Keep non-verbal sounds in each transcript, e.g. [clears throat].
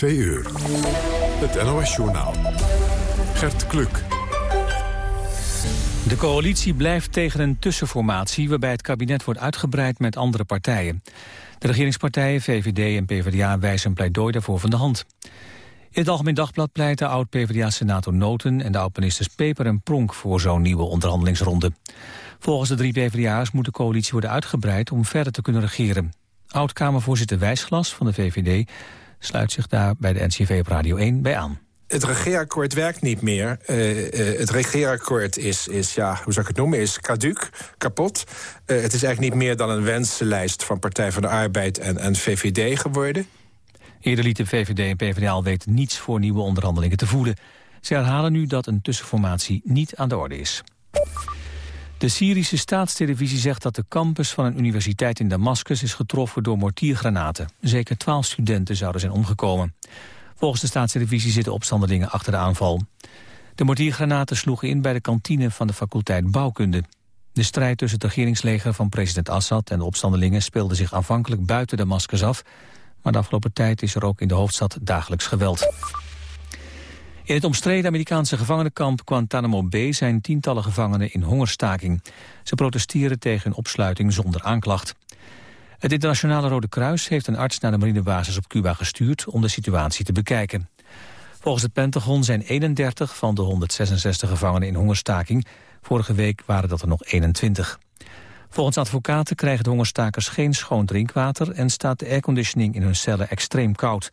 2 uur. Het NOS-journaal. Gert Kluk. De coalitie blijft tegen een tussenformatie... waarbij het kabinet wordt uitgebreid met andere partijen. De regeringspartijen VVD en PvdA wijzen een pleidooi daarvoor van de hand. In het Algemeen Dagblad pleiten oud-PVDA-senator Noten... en de oud-ministers Peper en Pronk voor zo'n nieuwe onderhandelingsronde. Volgens de drie PvdA's moet de coalitie worden uitgebreid... om verder te kunnen regeren. Oud-Kamervoorzitter Wijsglas van de VVD sluit zich daar bij de NCV op Radio 1 bij aan. Het regeerakkoord werkt niet meer. Uh, uh, het regeerakkoord is, is, ja, hoe zou ik het noemen, is caduc, kapot. Uh, het is eigenlijk niet meer dan een wensenlijst van Partij van de Arbeid en, en VVD geworden. Eerder lieten VVD en PvdA al weten niets voor nieuwe onderhandelingen te voeden. Ze herhalen nu dat een tussenformatie niet aan de orde is. De Syrische staatstelevisie zegt dat de campus van een universiteit in Damascus is getroffen door mortiergranaten. Zeker twaalf studenten zouden zijn omgekomen. Volgens de staatstelevisie zitten opstandelingen achter de aanval. De mortiergranaten sloegen in bij de kantine van de faculteit Bouwkunde. De strijd tussen het regeringsleger van president Assad en de opstandelingen speelde zich aanvankelijk buiten Damascus af. Maar de afgelopen tijd is er ook in de hoofdstad dagelijks geweld. In het omstreden Amerikaanse gevangenenkamp Guantanamo Bay zijn tientallen gevangenen in hongerstaking. Ze protesteren tegen een opsluiting zonder aanklacht. Het internationale Rode Kruis heeft een arts naar de marinebasis op Cuba gestuurd om de situatie te bekijken. Volgens het Pentagon zijn 31 van de 166 gevangenen in hongerstaking. Vorige week waren dat er nog 21. Volgens advocaten krijgen de hongerstakers geen schoon drinkwater... en staat de airconditioning in hun cellen extreem koud.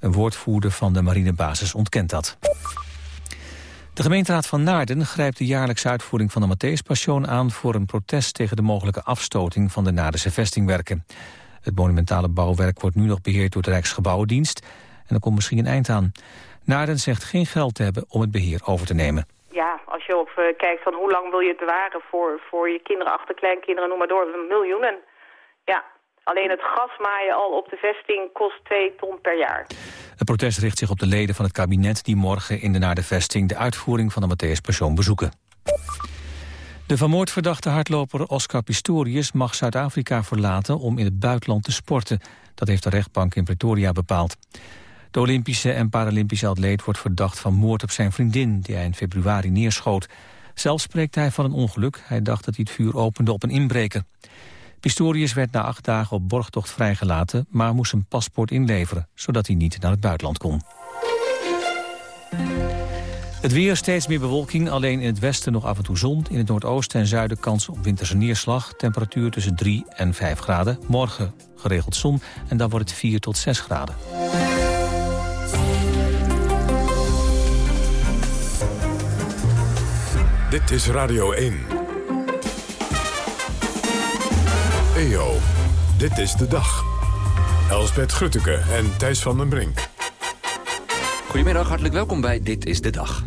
Een woordvoerder van de marinebasis ontkent dat. De gemeenteraad van Naarden grijpt de jaarlijkse uitvoering van de Matthäus aan voor een protest tegen de mogelijke afstoting van de Naardense vestingwerken. Het monumentale bouwwerk wordt nu nog beheerd door de Rijksgebouwendienst en er komt misschien een eind aan. Naarden zegt geen geld te hebben om het beheer over te nemen. Ja, als je op, uh, kijkt van hoe lang wil je het bewaren voor, voor je kinderen, achterkleinkinderen, noem maar door, miljoenen. Ja, Alleen het gasmaaien al op de vesting kost 2 ton per jaar. Het protest richt zich op de leden van het kabinet... die morgen in de naar de vesting de uitvoering van de Matthäus Persoon bezoeken. De vermoord verdachte hardloper Oscar Pistorius mag Zuid-Afrika verlaten om in het buitenland te sporten. Dat heeft de rechtbank in Pretoria bepaald. De Olympische en Paralympische atleet wordt verdacht van moord op zijn vriendin... die hij in februari neerschoot. Zelf spreekt hij van een ongeluk. Hij dacht dat hij het vuur opende op een inbreker. Pistorius werd na acht dagen op borgtocht vrijgelaten... maar moest een paspoort inleveren, zodat hij niet naar het buitenland kon. Het weer steeds meer bewolking, alleen in het westen nog af en toe zon. In het noordoosten en zuiden kans op winterse neerslag. Temperatuur tussen 3 en 5 graden. Morgen geregeld zon en dan wordt het 4 tot 6 graden. Dit is Radio 1. EO. Dit is de dag. Elsbeth Grutteke en Thijs van den Brink. Goedemiddag, hartelijk welkom bij Dit is de Dag.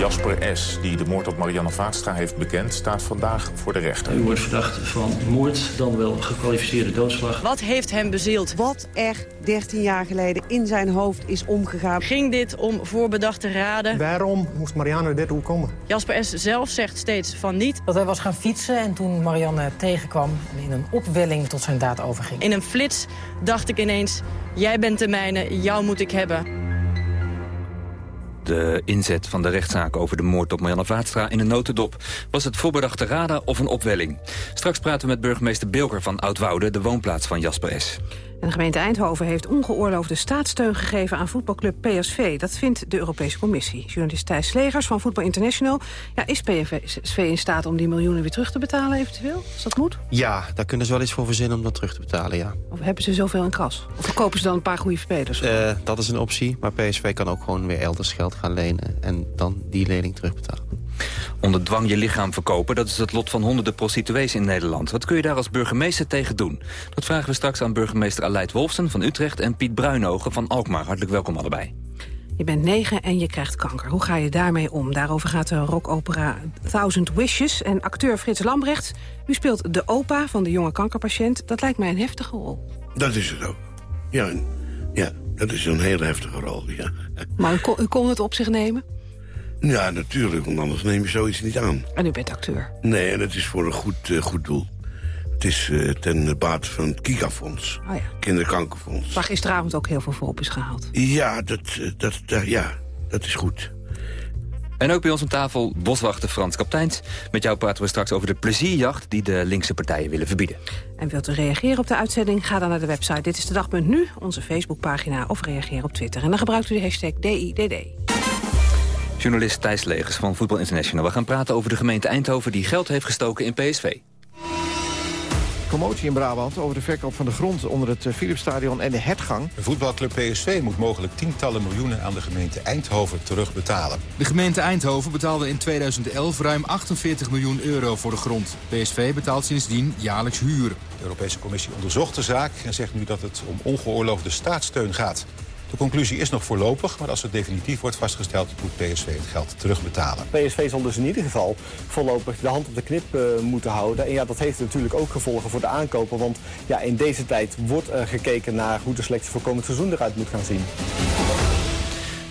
Jasper S., die de moord op Marianne Vaatstra heeft bekend... staat vandaag voor de rechter. U wordt verdacht van moord, dan wel gekwalificeerde doodslag. Wat heeft hem bezield? Wat er 13 jaar geleden in zijn hoofd is omgegaan. Ging dit om voorbedachte raden? Waarom moest Marianne dit komen? Jasper S. zelf zegt steeds van niet. Dat hij was gaan fietsen en toen Marianne tegenkwam... en in een opwelling tot zijn daad overging. In een flits dacht ik ineens, jij bent de mijne, jou moet ik hebben de inzet van de rechtszaak over de moord op Marianne Vaatstra in een notendop. Was het voorbedachte raden of een opwelling? Straks praten we met burgemeester Bilker van Oudwoude, de woonplaats van Jasper S. En de gemeente Eindhoven heeft ongeoorloofde staatssteun gegeven aan voetbalclub PSV. Dat vindt de Europese Commissie. Journalist Thijs Slegers van Voetbal International. Ja, is PSV in staat om die miljoenen weer terug te betalen eventueel? Als dat moet? Ja, daar kunnen ze wel eens voor verzinnen om dat terug te betalen, ja. Of hebben ze zoveel in kas? Of verkopen ze dan een paar goede spelers? Uh, dat is een optie, maar PSV kan ook gewoon weer elders geld gaan lenen... en dan die lening terugbetalen. Onder dwang je lichaam verkopen, dat is het lot van honderden prostituees in Nederland. Wat kun je daar als burgemeester tegen doen? Dat vragen we straks aan burgemeester Aleid Wolfsen van Utrecht... en Piet Bruinogen van Alkmaar. Hartelijk welkom allebei. Je bent negen en je krijgt kanker. Hoe ga je daarmee om? Daarover gaat de rockopera Thousand Wishes. En acteur Frits Lambrecht, u speelt de opa van de jonge kankerpatiënt. Dat lijkt mij een heftige rol. Dat is het ook. Ja, ja dat is een heel heftige rol, ja. Maar u kon, u kon het op zich nemen? Ja, natuurlijk, want anders neem je zoiets niet aan. En u bent acteur? Nee, en het is voor een goed, uh, goed doel. Het is uh, ten bate van het Kigafonds, oh ja. kinderkankerfonds. Waar gisteravond ook heel veel voor op is gehaald. Ja, dat, dat, dat, ja, dat is goed. En ook bij ons aan tafel boswachter Frans Kapteins. Met jou praten we straks over de plezierjacht die de linkse partijen willen verbieden. En wilt u reageren op de uitzending? Ga dan naar de website Dit is de Dag.nu, onze Facebookpagina of reageer op Twitter. En dan gebruikt u de hashtag DIDD. Journalist Thijs Legers van Voetbal International. We gaan praten over de gemeente Eindhoven die geld heeft gestoken in PSV. Commotie in Brabant over de verkoop van de grond onder het eh, Philipsstadion en de hetgang. De voetbalclub PSV moet mogelijk tientallen miljoenen aan de gemeente Eindhoven terugbetalen. De gemeente Eindhoven betaalde in 2011 ruim 48 miljoen euro voor de grond. PSV betaalt sindsdien jaarlijks huur. De Europese Commissie onderzocht de zaak en zegt nu dat het om ongeoorloofde staatssteun gaat. De conclusie is nog voorlopig, maar als het definitief wordt vastgesteld... moet PSV het geld terugbetalen. PSV zal dus in ieder geval voorlopig de hand op de knip uh, moeten houden. En ja, dat heeft natuurlijk ook gevolgen voor de aankopen. Want ja, in deze tijd wordt er gekeken naar hoe de selectie voor komend seizoen eruit moet gaan zien.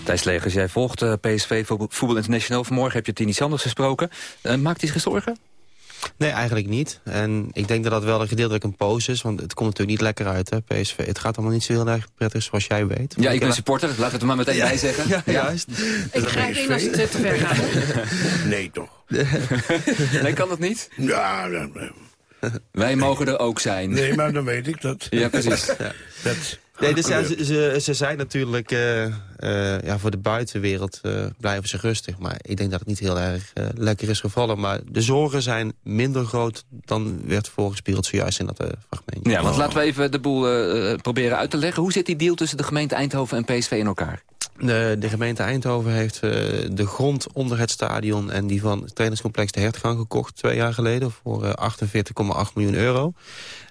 Thijs Legers, jij volgt uh, PSV Voetbal International. Vanmorgen heb je Tini Sanders gesproken. Uh, maakt hij zich zorgen? Nee, eigenlijk niet. En ik denk dat dat wel een gedeeltelijk een pose is. Want het komt natuurlijk niet lekker uit, hè, PSV. Het gaat allemaal niet zo heel erg prettig, zoals jij weet. Ja, ik ben supporter. Laten we het er maar meteen bij zeggen. Ja, juist. Ik krijg in als het te ver gaat. [laughs] Nee, toch. [laughs] nee, kan dat niet? Ja, nee. Wij mogen er ook zijn. Nee, maar dan weet ik dat. Ja, precies. Ja. [laughs] Dat Nee, dus ja, ze, ze, ze zijn natuurlijk uh, uh, ja, voor de buitenwereld uh, blijven ze rustig. Maar ik denk dat het niet heel erg lekker is gevallen. Maar de zorgen zijn minder groot dan werd voorgespiegeld zojuist in dat fragment. Ja, want laten we even de boel proberen uit te leggen. Hoe zit die deal tussen de gemeente Eindhoven en PSV in elkaar? De, de, gemeente Eindhoven heeft uh, de grond onder het stadion... en die van het trainingscomplex De Hertgang gekocht twee jaar geleden... voor uh, 48,8 miljoen euro.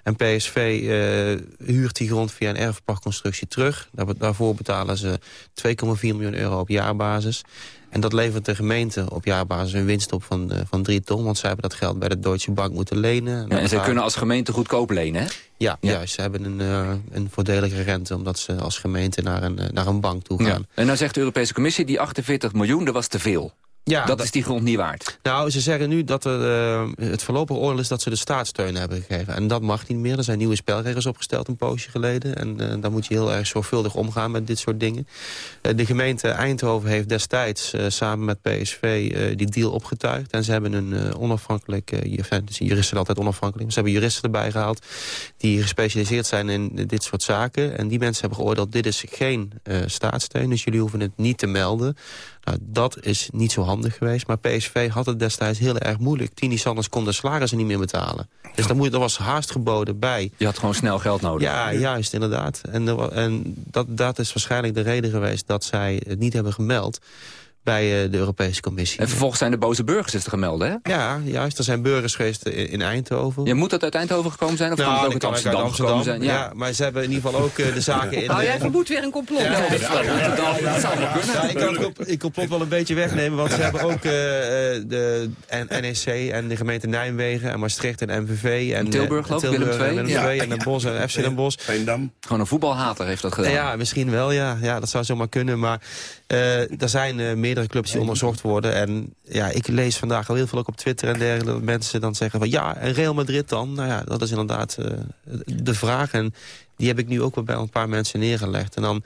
En PSV uh, huurt die grond via een erfpachtconstructie terug. Daar, daarvoor betalen ze 2,4 miljoen euro op jaarbasis. En dat levert de gemeente op jaarbasis een winst op van, uh, van 3 ton. Want zij hebben dat geld bij de Deutsche Bank moeten lenen. Ja, en ze kunnen als gemeente goedkoop lenen, hè? Ja, ja. juist. Ze hebben een, uh, een voordelige rente... omdat ze als gemeente naar een, naar een bank toe gaan. Ja. En nou zegt de Europese Commissie... die 48 miljoen, dat was te veel. Ja, dat, dat, is die grond niet waard. Nou, ze zeggen nu dat er, uh, het voorlopig oordeel is dat ze de staatssteun hebben gegeven. En dat mag niet meer. Er zijn nieuwe spelregels opgesteld een poosje geleden. En uh, dan moet je heel erg zorgvuldig omgaan met dit soort dingen. Uh, de gemeente Eindhoven heeft destijds samen met PSV die deal opgetuigd. En ze hebben een onafhankelijk, dus juristen zijn altijd onafhankelijk. Ze hebben juristen erbij gehaald die gespecialiseerd zijn in dit soort zaken. En die mensen hebben geoordeeld, dit is geen staatssteun. Dus jullie hoeven het niet te melden. Nou, dat is niet zo handig geweest. Maar PSV had het destijds heel erg moeilijk. Tini Sanders kon de salarissen niet meer betalen. Dus daar, moet, er was haast geboden bij. Je had gewoon snel geld nodig. Ja, juist, inderdaad. En, en dat, dat is waarschijnlijk de reden geweest dat zij het niet hebben gemeld bij uh, de Europese Commissie. En vervolgens zijn de boze burgers is te gemelden, hè? Ja, juist. Er zijn burgers geweest in, in Eindhoven. Ja, moet dat uit Eindhoven gekomen zijn? Of nou, kan het ook uit Amsterdam, Amsterdam, gekomen zijn? Ja. ja. maar ze hebben in ieder geval ook uh, de zaken in... [laughs] Nou, jij vermoedt weer een complot. Ja, ja, dat zou wel kunnen. Ja, ik kan het ik complot wel een beetje wegnemen, want ze hebben ook uh, de NEC en de gemeente Nijmegen en Maastricht en MVV. En Tilburg, geloof ik, Willem II. Willem II en Den Bosch en FC Den Bosch. Gewoon een voetbalhater heeft dat gedaan. Ja, misschien wel, ja. ja dat zou zomaar kunnen, maar er zijn meerdere clubs die onderzocht worden. En ja, ik lees vandaag al heel veel ook op Twitter en dergelijke... dat mensen dan zeggen van ja, en Real Madrid dan? Nou ja, dat is inderdaad uh, de vraag. En die heb ik nu ook wel bij een paar mensen neergelegd. En dan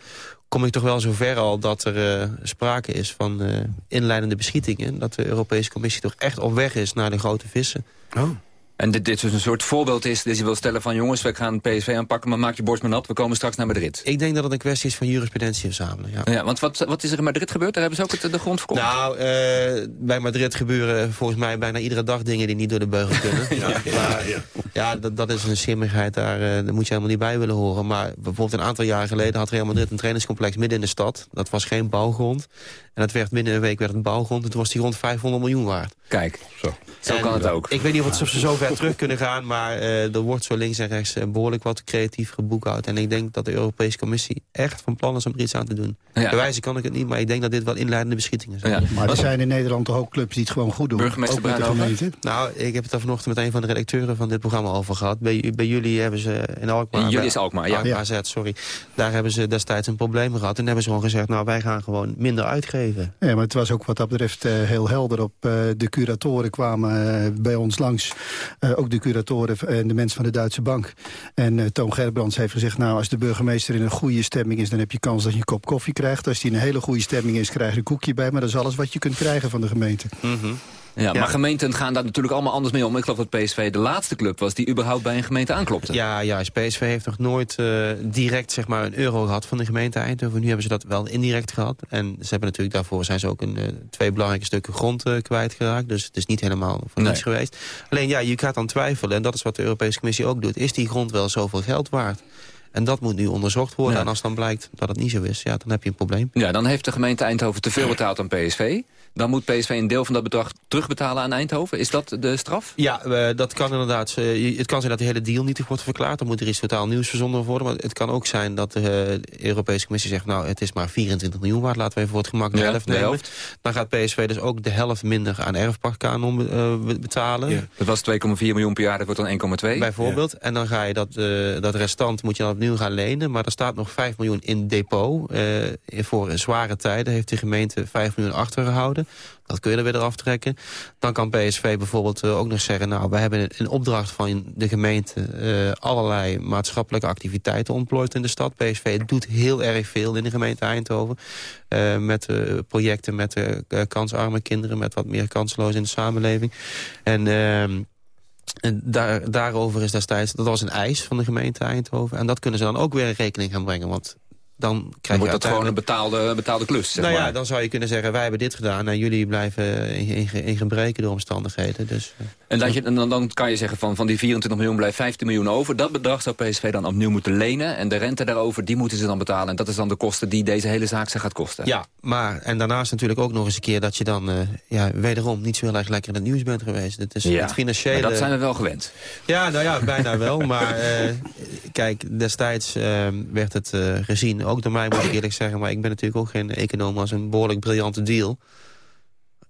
kom ik toch wel zover al dat er uh, sprake is van uh, inleidende beschietingen. Dat de Europese Commissie toch echt op weg is naar de grote vissen. Oh. En dit, dit dus een soort voorbeeld is dat je wil stellen van... jongens, we gaan PSV aanpakken, maar maak je borst maar nat. We komen straks naar Madrid. Ik denk dat het een kwestie is van jurisprudentie verzamelen. Ja, ja want wat, wat is er in Madrid gebeurd? Daar hebben ze ook het, de grond verkocht. Nou, uh, bij Madrid gebeuren volgens mij bijna iedere dag dingen... die niet door de beugel kunnen. [laughs] ja, maar, ja, ja dat, dat is een simmigheid, daar, uh, daar moet je helemaal niet bij willen horen. Maar bijvoorbeeld een aantal jaar geleden had Real Madrid een trainingscomplex midden in de stad. Dat was geen bouwgrond. En dat werd binnen een week werd een bouwgrond. En toen was die rond 500 miljoen waard. Kijk, zo, zo kan het ook. Ik weet niet of ze zo ver terug kunnen gaan. Maar uh, er wordt zo links en rechts uh, behoorlijk wat creatief geboekhoud. En ik denk dat de Europese Commissie echt van plan is om er iets aan te doen. Ja. Bewijzen kan ik het niet, maar ik denk dat dit wel inleidende beschietingen zijn. Ja. Maar er zijn in Nederland toch ook clubs die het gewoon goed doen? Burgemeester ook met de gemeente? Nou, ik heb het daar vanochtend met een van de redacteuren van dit programma over gehad. Bij, bij jullie hebben ze in Alkmaar... In jullie is Alkmaar, ja. ja. AZ, sorry. Daar hebben ze destijds een probleem gehad. En hebben ze gewoon gezegd, nou wij gaan gewoon minder uitgeven. Ja, maar het was ook wat dat betreft uh, heel helder op. Uh, de curatoren kwamen bij ons langs. ook de curatoren en de mensen van de Duitse Bank. En Toon Gerbrands heeft gezegd... nou, als de burgemeester in een goede stemming is... dan heb je kans dat je een kop koffie krijgt. Als die in een hele goede stemming is, krijg je een koekje bij. Maar dat is alles wat je kunt krijgen van de gemeente. Mm ja, maar gemeenten gaan daar natuurlijk allemaal anders mee om. Ik geloof dat PSV de laatste club was die überhaupt bij een gemeente aanklopte. Ja, juist. PSV heeft nog nooit uh, direct zeg maar, een euro gehad van de gemeente Eindhoven. Nu hebben ze dat wel indirect gehad. En ze hebben natuurlijk daarvoor zijn ze ook een, uh, twee belangrijke stukken grond uh, kwijtgeraakt. Dus het is niet helemaal voor niets geweest. Alleen ja, je gaat dan twijfelen. En dat is wat de Europese Commissie ook doet. Is die grond wel zoveel geld waard? En dat moet nu onderzocht worden. En als dan blijkt dat het niet zo is, ja, dan heb je een probleem. Ja, dan heeft de gemeente Eindhoven te veel [clears throat] betaald aan PSV. Dan moet PSV een deel van dat bedrag terugbetalen aan Eindhoven. Is dat de straf? Ja, uh, dat kan inderdaad. Uh, het kan zijn dat de hele deal niet wordt verklaard. Dan moet er iets totaal nieuws verzonden worden. Maar het kan ook zijn dat de uh, Europese Commissie zegt... nou, het is maar 24 miljoen waard. Laten we even voor het gemak de ja, helft nemen. Dan gaat PSV dus ook de helft minder aan erfparkkanon betalen. Ja. Dat was 2,4 miljoen per jaar, dat wordt dan 1,2. Bijvoorbeeld. Ja. En dan ga je dat, dat restant moet je dan opnieuw gaan lenen. Maar er staat nog 5 miljoen in depot. voor zware tijden heeft de gemeente 5 miljoen achtergehouden. Dat kun je er weer eraf trekken. Dan kan PSV bijvoorbeeld eh, ook nog zeggen... nou, we hebben in opdracht van de gemeente... Uh, allerlei maatschappelijke activiteiten ontplooid in de stad. PSV doet heel erg veel in de gemeente Eindhoven. Uh, met projecten met kansarme kinderen... met wat meer kansloos in de samenleving. En... Ehm, en daar, daarover is destijds, dat was een eis van de gemeente Eindhoven. En dat kunnen ze dan ook weer in rekening gaan brengen. Want dan krijg wordt dat gewoon een betaalde, betaalde klus, zeg Nou maar. ja, dan zou je kunnen zeggen, wij hebben dit gedaan... en jullie blijven in, in, gebreken door omstandigheden. Dus, eh. en dat je, dan, dan kan je zeggen, van, van die 24 miljoen blijft 15 miljoen over. Dat bedrag zou PSV dan opnieuw moeten lenen. En de rente daarover, die moeten ze dan betalen. En dat is dan de kosten die deze hele zaak zich gaat kosten. Ja, maar en daarnaast natuurlijk ook nog eens een keer... dat je dan uh, ja, wederom niet zo heel erg lekker in het nieuws bent geweest. Het is ja, het financiële... dat zijn we wel gewend. Ja, nou ja, bijna wel. [laughs] Maar uh, kijk, destijds uh, werd het gezien, ook door mij moet ik eerlijk zeggen. Maar ik ben natuurlijk ook geen econoom als een behoorlijk briljante deal.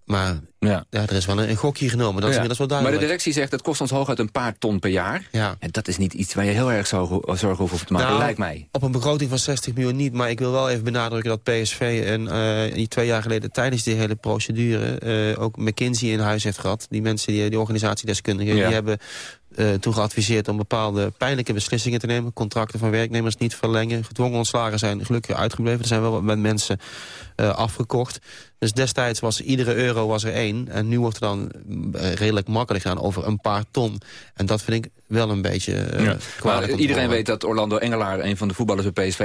Maar ja. ja er is wel een, een gokje genomen, dat is inmiddels wel duidelijk. Maar de directie zegt, het kost ons hooguit een paar ton per jaar. Ja. En dat is niet iets waar je heel erg zorgen hoeft te maken, nou, lijkt mij. Op een begroting van 60 miljoen niet, maar ik wil wel even benadrukken dat PSV... en uh, twee jaar geleden tijdens die hele procedure uh, ook McKinsey in huis heeft gehad. Die mensen, die, die organisatiedeskundigen, ja. die hebben uh, toen geadviseerd om bepaalde pijnlijke beslissingen te nemen. Contracten van werknemers niet verlengen. Gedwongen ontslagen zijn gelukkig uitgebleven. Er zijn wel met mensen uh, afgekocht. Dus destijds was iedere euro was er één. En nu wordt er dan uh, redelijk makkelijk gaan over een paar ton. En dat vind ik wel een beetje uh, ja. maar Iedereen weet dat Orlando Engelaar, een van de voetballers bij PSV,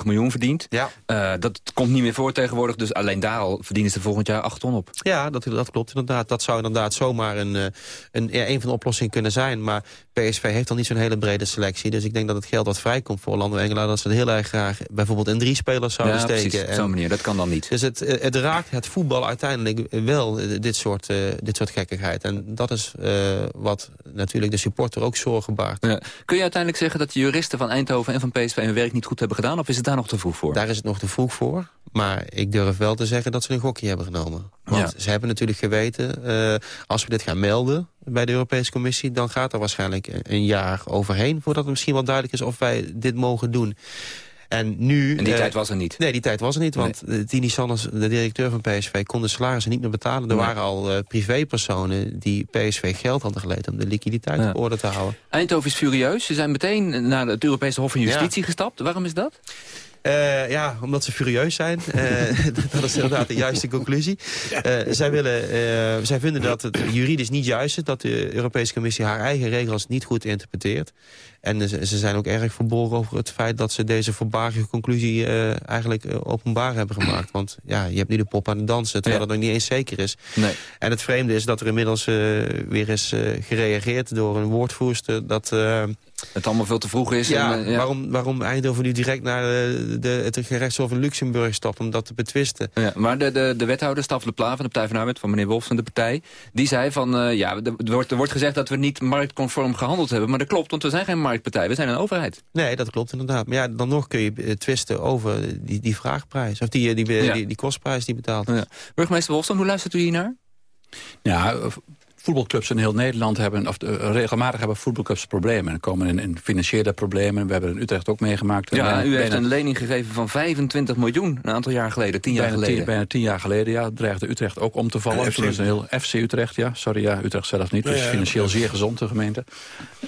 1,8 miljoen verdient. Ja. Uh, dat komt niet meer voor tegenwoordig, dus alleen daar al verdienen ze volgend jaar 8 ton op. Ja, dat, dat klopt inderdaad. Dat zou inderdaad zomaar een, een, ja, een van de oplossingen kunnen zijn. Maar PSV heeft dan niet zo'n hele brede selectie. Dus ik denk dat het geld wat vrijkomt voor Orlando Engelaar... dat ze het heel erg graag bijvoorbeeld in drie spelers zouden ja, steken. Precies, op zo'n manier, dat kan dan niet. Dus het, het raakt het voetbal uiteindelijk wel, dit soort, uh, dit soort gekkigheid. En dat is uh, wat natuurlijk de supporter ook zorgen baart. Ja. Kun je uiteindelijk zeggen dat de juristen van Eindhoven en van PSV... hun werk niet goed hebben gedaan, of is het daar nog te vroeg voor? Daar is het nog te vroeg voor. Maar ik durf wel te zeggen dat ze een gokje hebben genomen. Want ja. ze hebben natuurlijk geweten, uh, als we dit gaan melden bij de Europese Commissie... dan gaat er waarschijnlijk een jaar overheen... voordat het misschien wel duidelijk is of wij dit mogen doen. En, nu, en die uh, tijd was er niet? Nee, die tijd was er niet. Want nee. Tini Sanders, de directeur van PSV, kon de salarissen niet meer betalen. Er nee. waren al uh, privépersonen die PSV geld hadden geleden... om de liquiditeit ja. op orde te houden. Eindhoven is furieus. Ze zijn meteen naar het Europese Hof van Justitie ja. gestapt. Waarom is dat? Uh, ja, omdat ze furieus zijn. Uh, [laughs] dat is inderdaad de juiste conclusie. Uh, zij, willen, zij vinden dat het juridisch niet juist is... dat de Europese Commissie haar eigen regels niet goed interpreteert. En ze, zijn ook erg verborgen over het feit... dat ze deze verbarige conclusie eigenlijk openbaar hebben gemaakt. Want ja, je hebt nu de pop aan het dansen... terwijl ja. het nog niet eens zeker is. Nee. En het vreemde is dat er inmiddels weer is gereageerd... door een woordvoerster... dat het allemaal veel te vroeg is. Ja, en, uh, ja. Waarom, waarom Eindhoven nu direct naar de, de, het gerechtshof in Luxemburg stapt om dat te betwisten? Ja, maar de, de, de wethouder, Staf de Pla van de Partij van Arbeid, van meneer Wolfs van de partij, die zei van, uh, ja, er wordt, er wordt gezegd dat we niet marktconform gehandeld hebben. Maar dat klopt, want we zijn geen marktpartij, we zijn een overheid. Nee, dat klopt inderdaad. Maar ja, dan nog kun je uh, twisten over die, die vraagprijs, of die, die, die, ja. die, die kostprijs die betaald is. Ja. Burgemeester Wolfs, hoe luistert u hier naar? Voetbalclubs in heel Nederland hebben, of uh, regelmatig hebben voetbalclubs problemen. En komen in, in, financiële problemen. We hebben in Utrecht ook meegemaakt. Ja, bijna, u heeft een lening gegeven van 25 miljoen een aantal jaar geleden, tien jaar bijna geleden. Tien, bijna tien jaar geleden, ja. Dreigde Utrecht ook om te vallen. Toen is een heel FC Utrecht, ja. Sorry, ja, Utrecht zelf niet. Dus financieel zeer gezond, de gemeente.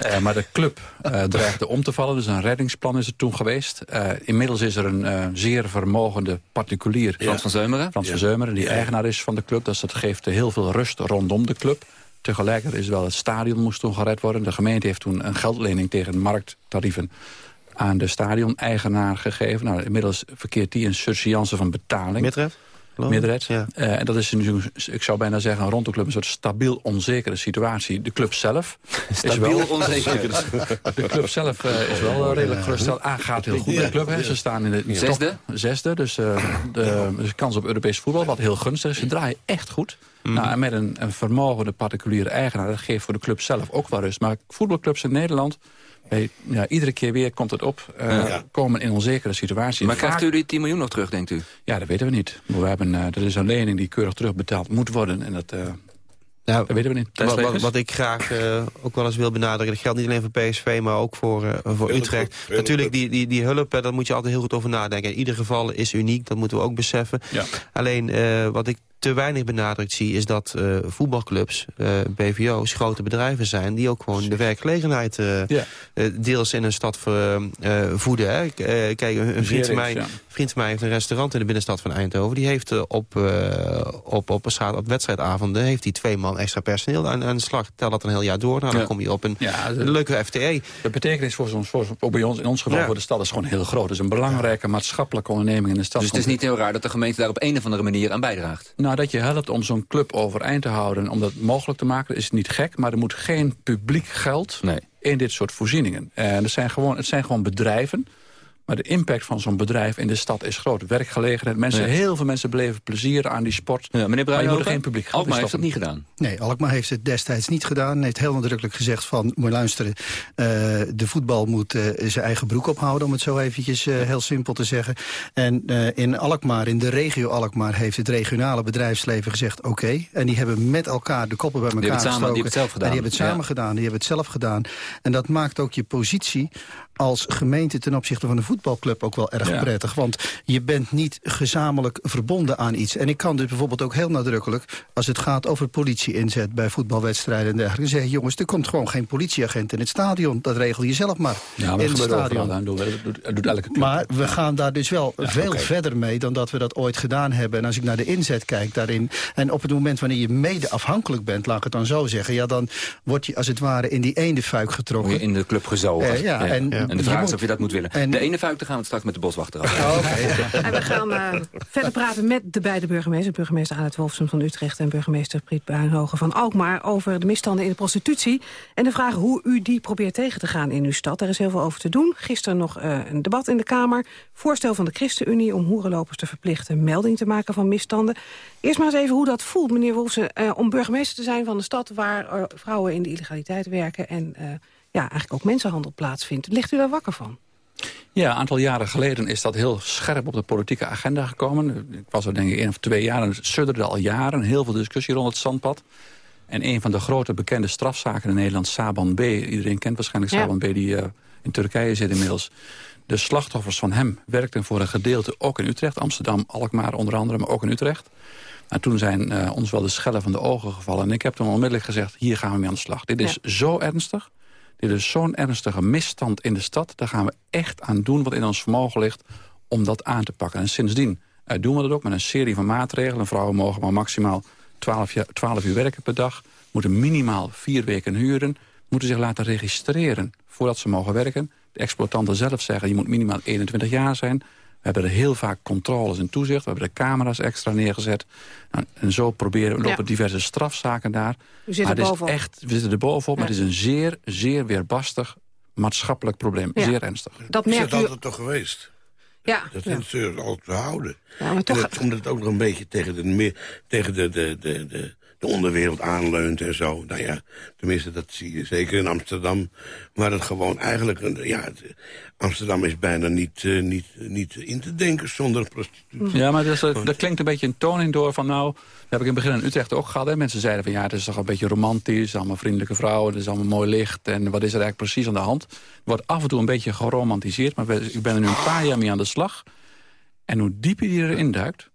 Uh, maar de club uh, dreigde om te vallen. Dus een reddingsplan is er toen geweest. Uh, inmiddels is er een zeer vermogende particulier. Frans van Zeumeren. Frans van Zeumeren, die eigenaar is van de club. Dus dat geeft heel veel rust rondom de club. Tegelijkertijd is wel het stadion moest toen gered worden. De gemeente heeft toen een geldlening tegen markttarieven aan de stadion-eigenaar gegeven. Nou, inmiddels verkeert die in surseance van betaling. Ja. Uh, en dat is nu, ik zou bijna zeggen, rond de club een soort stabiel onzekere situatie. De club zelf stabiel is wel, onzeker. [laughs] de club zelf uh, is wel uh, redelijk gerustgesteld. A gaat heel goed, de club. Hè. Ze staan in de zesde. Zesde dus de, de kans op Europees voetbal, wat heel gunstig is. Ze draaien echt goed. Mm. Nou, en met een, een vermogende particuliere eigenaar, dat geeft voor de club zelf ook wel rust. Maar voetbalclubs in Nederland, bij, ja, iedere keer weer komt het op, uh, ja. komen in onzekere situaties. Maar krijgt u die 10 miljoen nog terug, denkt u? Ja, dat weten we niet. We hebben, uh, dat is een lening die keurig terugbetaald moet worden. En dat, uh, dat weten we niet. Wat, wat, wat, ik graag uh, ook wel eens wil benadrukken... dat geldt niet alleen voor PSV, maar ook voor, uh, voor Utrecht. Goed, Natuurlijk, die, die, die hulp, daar moet je altijd heel goed over nadenken. In ieder geval is uniek, dat moeten we ook beseffen. Ja. Alleen, uh, wat ik te weinig benadrukt zie... is dat uh, voetbalclubs, uh, BVO's, grote bedrijven zijn... die ook gewoon de werkgelegenheid uh, ja. deels in een stad voeden. Hè. kijk, een, vriend, van mij, ja. vriend van mij heeft een restaurant in de binnenstad van Eindhoven. Die heeft op, op, op, op, op wedstrijdavonden heeft hij twee man extra personeel aan, aan de slag. Tel dat een heel jaar door. Nou, dan kom je op een, een leuke FTE. De betekenis voor, ons, voor, voor bij ons, in ons geval voor de stad is gewoon heel groot. Het is een belangrijke maatschappelijke onderneming in de stad. Dus het is niet heel raar dat de gemeente daar op een of andere manier aan bijdraagt? Nou, dat je helpt om zo'n club overeind te houden... om dat mogelijk te maken, is niet gek. Maar er moet geen publiek geld nee. in dit soort voorzieningen. En het zijn gewoon, het zijn gewoon bedrijven... Maar de impact van zo'n bedrijf in de stad is groot. Werkgelegenheid, mensen, ja. heel veel mensen beleven plezier aan die sport. Ja, meneer maar je moet er geen publiek geld Alkmaar heeft het niet gedaan. Nee, Alkmaar heeft het destijds niet gedaan. heeft heel nadrukkelijk gezegd van, moet je luisteren... Uh, de voetbal moet uh, zijn eigen broek ophouden, om het zo eventjes uh, heel simpel te zeggen. En in Alkmaar, in de regio Alkmaar, heeft het regionale bedrijfsleven gezegd... oké, okay. en die hebben met elkaar de koppen bij elkaar die gestoken. Samen, die hebben het zelf gedaan. En die hebben het samen ja. gedaan, die hebben het zelf gedaan. En dat maakt ook je positie als gemeente ten opzichte van de voetbalclub ook wel erg ja. prettig. Want je bent niet gezamenlijk verbonden aan iets. En ik kan dus bijvoorbeeld ook heel nadrukkelijk... als het gaat over politie-inzet bij voetbalwedstrijden en dergelijke... zeggen, jongens, er komt gewoon geen politieagent in het stadion. Dat regel je zelf maar, ja, in het stadion. Dat doet, dat doet elke club. Maar we gaan daar dus wel ja, veel okay. verder mee dan dat we dat ooit gedaan hebben. En als ik naar de inzet kijk daarin... en op het moment wanneer je mede afhankelijk bent, laat ik het dan zo zeggen... ja, dan word je als het ware in die ene fuik getrokken. In de club gezogen. Uh, ja, en, en de vraag is of je dat moet willen. En, de ene fuik, daar gaan we het straks met de boswachter. Oh, okay. [laughs] en we gaan uh, verder praten met de beide burgemeesters. Burgemeester Alet Wolfsen van Utrecht en burgemeester Priet Buinhogen van Alkmaar... over de misstanden in de prostitutie. En de vraag hoe u die probeert tegen te gaan in uw stad. Er is heel veel over te doen. Gisteren nog uh, een debat in de Kamer. Voorstel van de ChristenUnie om hoerenlopers te verplichten... melding te maken van misstanden. Eerst maar eens even hoe dat voelt, meneer Wolfsen... Uh, om burgemeester te zijn van een stad waar vrouwen in de illegaliteit werken... en ja, eigenlijk ook mensenhandel plaatsvindt. Ligt u daar wakker van? Ja, een aantal jaren geleden is dat heel scherp op de politieke agenda gekomen. Ik was er denk ik één of twee jaar en het sudderde al jaren. Heel veel discussie rond het zandpad. En een van de grote bekende strafzaken in Nederland, Saban B. Iedereen kent waarschijnlijk ja. Saban B. die uh, in Turkije zit inmiddels. De slachtoffers van hem werkten voor een gedeelte ook in Utrecht. Amsterdam, Alkmaar onder andere, maar ook in Utrecht. En toen zijn uh, ons wel de schellen van de ogen gevallen. En ik heb toen onmiddellijk gezegd, hier gaan we mee aan de slag. Dit is zo ernstig. Dit is zo'n ernstige misstand in de stad. Daar gaan we echt aan doen wat in ons vermogen ligt om dat aan te pakken. En sindsdien uh, doen we dat ook met een serie van maatregelen. Vrouwen mogen maar maximaal 12, jaar, 12 uur werken per dag. Moeten minimaal vier weken huren. Moeten zich laten registreren voordat ze mogen werken. De exploitanten zelf zeggen, je moet minimaal 21 jaar zijn. We hebben er heel vaak controles en toezicht. We hebben de camera's extra neergezet. Nou, en zo proberen we ja. lopen diverse strafzaken daar. U zit er maar bovenop. Is echt, we zitten er bovenop, ja. maar het is een zeer, zeer weerbastig maatschappelijk probleem. Ja. Zeer ernstig. Dat merkt is dat u... altijd toch geweest? Ja. Dat ja. ze altijd behouden. Ja, maar toch... dat, omdat het ook nog een beetje tegen de, meer, tegen de, de, de, de, de onderwereld aanleunt en zo. Nou ja, tenminste, dat zie je zeker in Amsterdam. Waar het gewoon eigenlijk... Een, ja, Amsterdam is bijna niet, uh, niet, niet in te denken zonder prostitutie. Ja, maar dat, dat klinkt een beetje een toon in door van nou... Dat heb ik in het begin in Utrecht ook gehad. Hè. Mensen zeiden van ja, het is toch een beetje romantisch. Allemaal vriendelijke vrouwen, het is allemaal mooi licht. En wat is er eigenlijk precies aan de hand? Het wordt af en toe een beetje geromantiseerd. Maar ik ben er nu een paar jaar mee aan de slag. En hoe dieper je erin duikt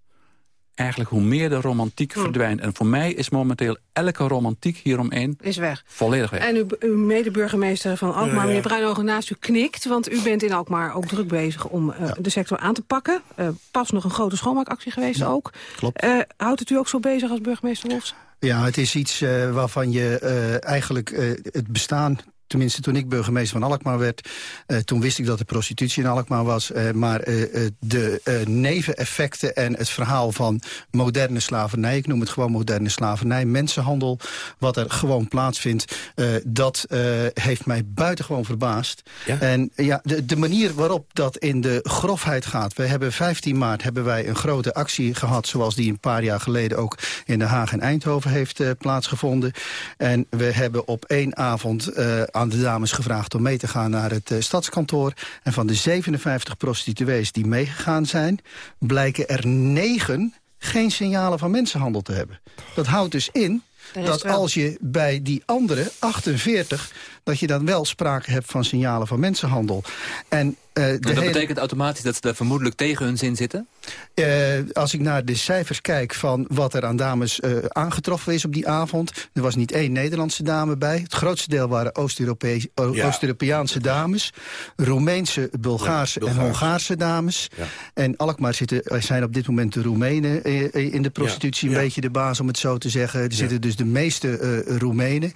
eigenlijk hoe meer de romantiek hm. verdwijnt. En voor mij is momenteel elke romantiek hieromheen... Is weg. Volledig weg. En uw, uw medeburgemeester van Alkmaar, ja, ja. meneer Bruinogen, naast u knikt... want u bent in Alkmaar ook druk bezig om uh, de sector aan te pakken. Uh, pas nog een grote schoonmaakactie geweest ook. Klopt. Uh, houdt het u ook zo bezig als burgemeester Wolfs? Ja, het is iets waarvan je eigenlijk het bestaan tenminste toen ik burgemeester van Alkmaar werd... Uh, toen wist ik dat er prostitutie in Alkmaar was. Uh, maar uh, de neveneffecten en het verhaal van moderne slavernij... ik noem het gewoon moderne slavernij, mensenhandel... wat er gewoon plaatsvindt, dat heeft mij buitengewoon verbaasd. Ja? En ja, de, de, manier waarop dat in de grofheid gaat... we hebben 15 maart hebben wij een grote actie gehad... zoals die een paar jaar geleden ook in Den Haag en Eindhoven heeft plaatsgevonden. En we hebben op één avond aan de dames gevraagd om mee te gaan naar het uh, stadskantoor. En van de 57 prostituees die meegegaan zijn... blijken er negen geen signalen van mensenhandel te hebben. Dat houdt dus in dat als je bij die andere 48 dat je dan wel sprake hebt van signalen van mensenhandel. En, uh, en dat betekent automatisch dat ze daar vermoedelijk tegen hun zin zitten? Uh, als ik naar de cijfers kijk van wat er aan dames uh, aangetroffen is op die avond... er was niet één Nederlandse dame bij. Het grootste deel waren Oost-Europeaanse ja. dames. Roemeense, Bulgaarse ja, en Hongaarse dames. Ja. En Alkmaar zitten, zijn op dit moment de Roemenen in de prostitutie... een beetje de baas, om het zo te zeggen. Er zitten dus de meeste Roemenen.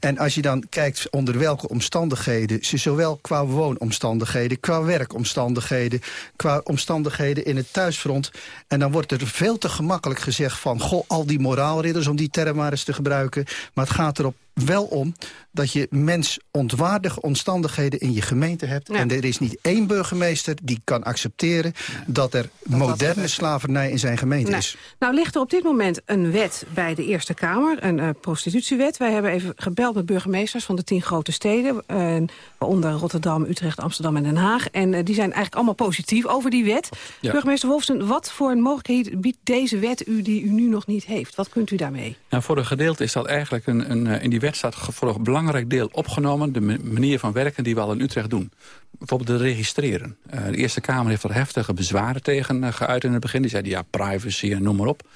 En als je dan kijkt onder welke omstandigheden ze zowel qua woonomstandigheden, qua werkomstandigheden, qua omstandigheden in het thuisfront. En dan wordt er veel te gemakkelijk gezegd van, goh, al die moraalridders, om die term maar eens te gebruiken. Maar het gaat erop wel om dat je mensontwaardige omstandigheden in je gemeente hebt. Ja. En er is niet één burgemeester die kan accepteren... dat er dat moderne dat slavernij in zijn gemeente nee. is. Nou ligt er op dit moment een wet bij de Eerste Kamer, een uh, prostitutiewet. Wij hebben even gebeld met burgemeesters van de tien grote steden... Uh, waaronder Rotterdam, Utrecht, Amsterdam en Den Haag. En uh, die zijn eigenlijk allemaal positief over die wet. Ja. Burgemeester Wolfsen, wat voor een mogelijkheid biedt deze wet u die u nu nog niet heeft? Wat kunt u daarmee? Nou, voor een gedeelte is dat eigenlijk een, een, in die wet staat voor een belangrijk deel opgenomen... de manier van werken die we al in Utrecht doen. Bijvoorbeeld de registreren. Uh, de Eerste Kamer heeft er heftige bezwaren tegen uh, geuit in het begin. Die zeiden ja, privacy en noem maar op.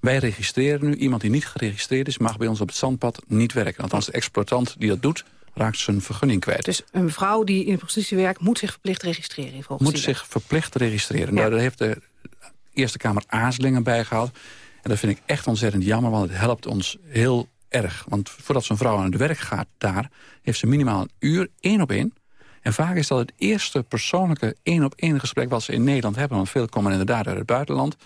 Wij registreren nu. Iemand die niet geregistreerd is... mag bij ons op het zandpad niet werken. Althans, de exploitant die dat doet raakt zijn vergunning kwijt. Dus een vrouw die in de prostitutie werkt... moet zich verplicht registreren? Volgens moet zich verplicht registreren. Ja. Nou, daar heeft de Eerste Kamer aarzelingen bij gehad. En dat vind ik echt ontzettend jammer, want het helpt ons heel erg. Want voordat zo'n vrouw aan het werk gaat daar... heeft ze minimaal een uur, één op één. En vaak is dat het eerste persoonlijke één op één gesprek... wat ze in Nederland hebben. Want veel komen inderdaad uit het buitenland.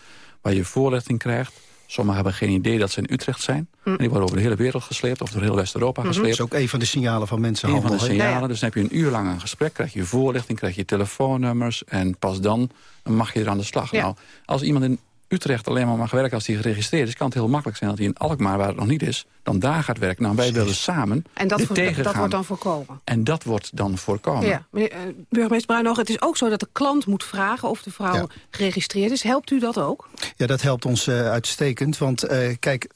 Waar je voorlichting krijgt. Sommigen hebben geen idee dat ze in Utrecht zijn. Mm. En die worden over de hele wereld gesleept. Of door heel West-Europa mm -hmm. gesleept. Dat is ook een van de signalen van mensenhandel. Een van de signalen. Ja. Dus dan heb je een uur lang een gesprek. Krijg je voorlichting, krijg je telefoonnummers. En pas dan mag je er aan de slag. Ja. Nou, als iemand in Utrecht alleen maar mag werken als hij geregistreerd is... kan het heel makkelijk zijn dat hij in Alkmaar, waar het nog niet is... dan daar gaat werken. Nou, wij willen samen En dat, voor, dat wordt dan voorkomen? En dat wordt dan voorkomen. Ja, meneer, uh, burgemeester Bruinhoog, het is ook zo dat de klant moet vragen... of de vrouw ja. geregistreerd is. Helpt u dat ook? Ja, dat helpt ons uh, uitstekend. Want uh, kijk,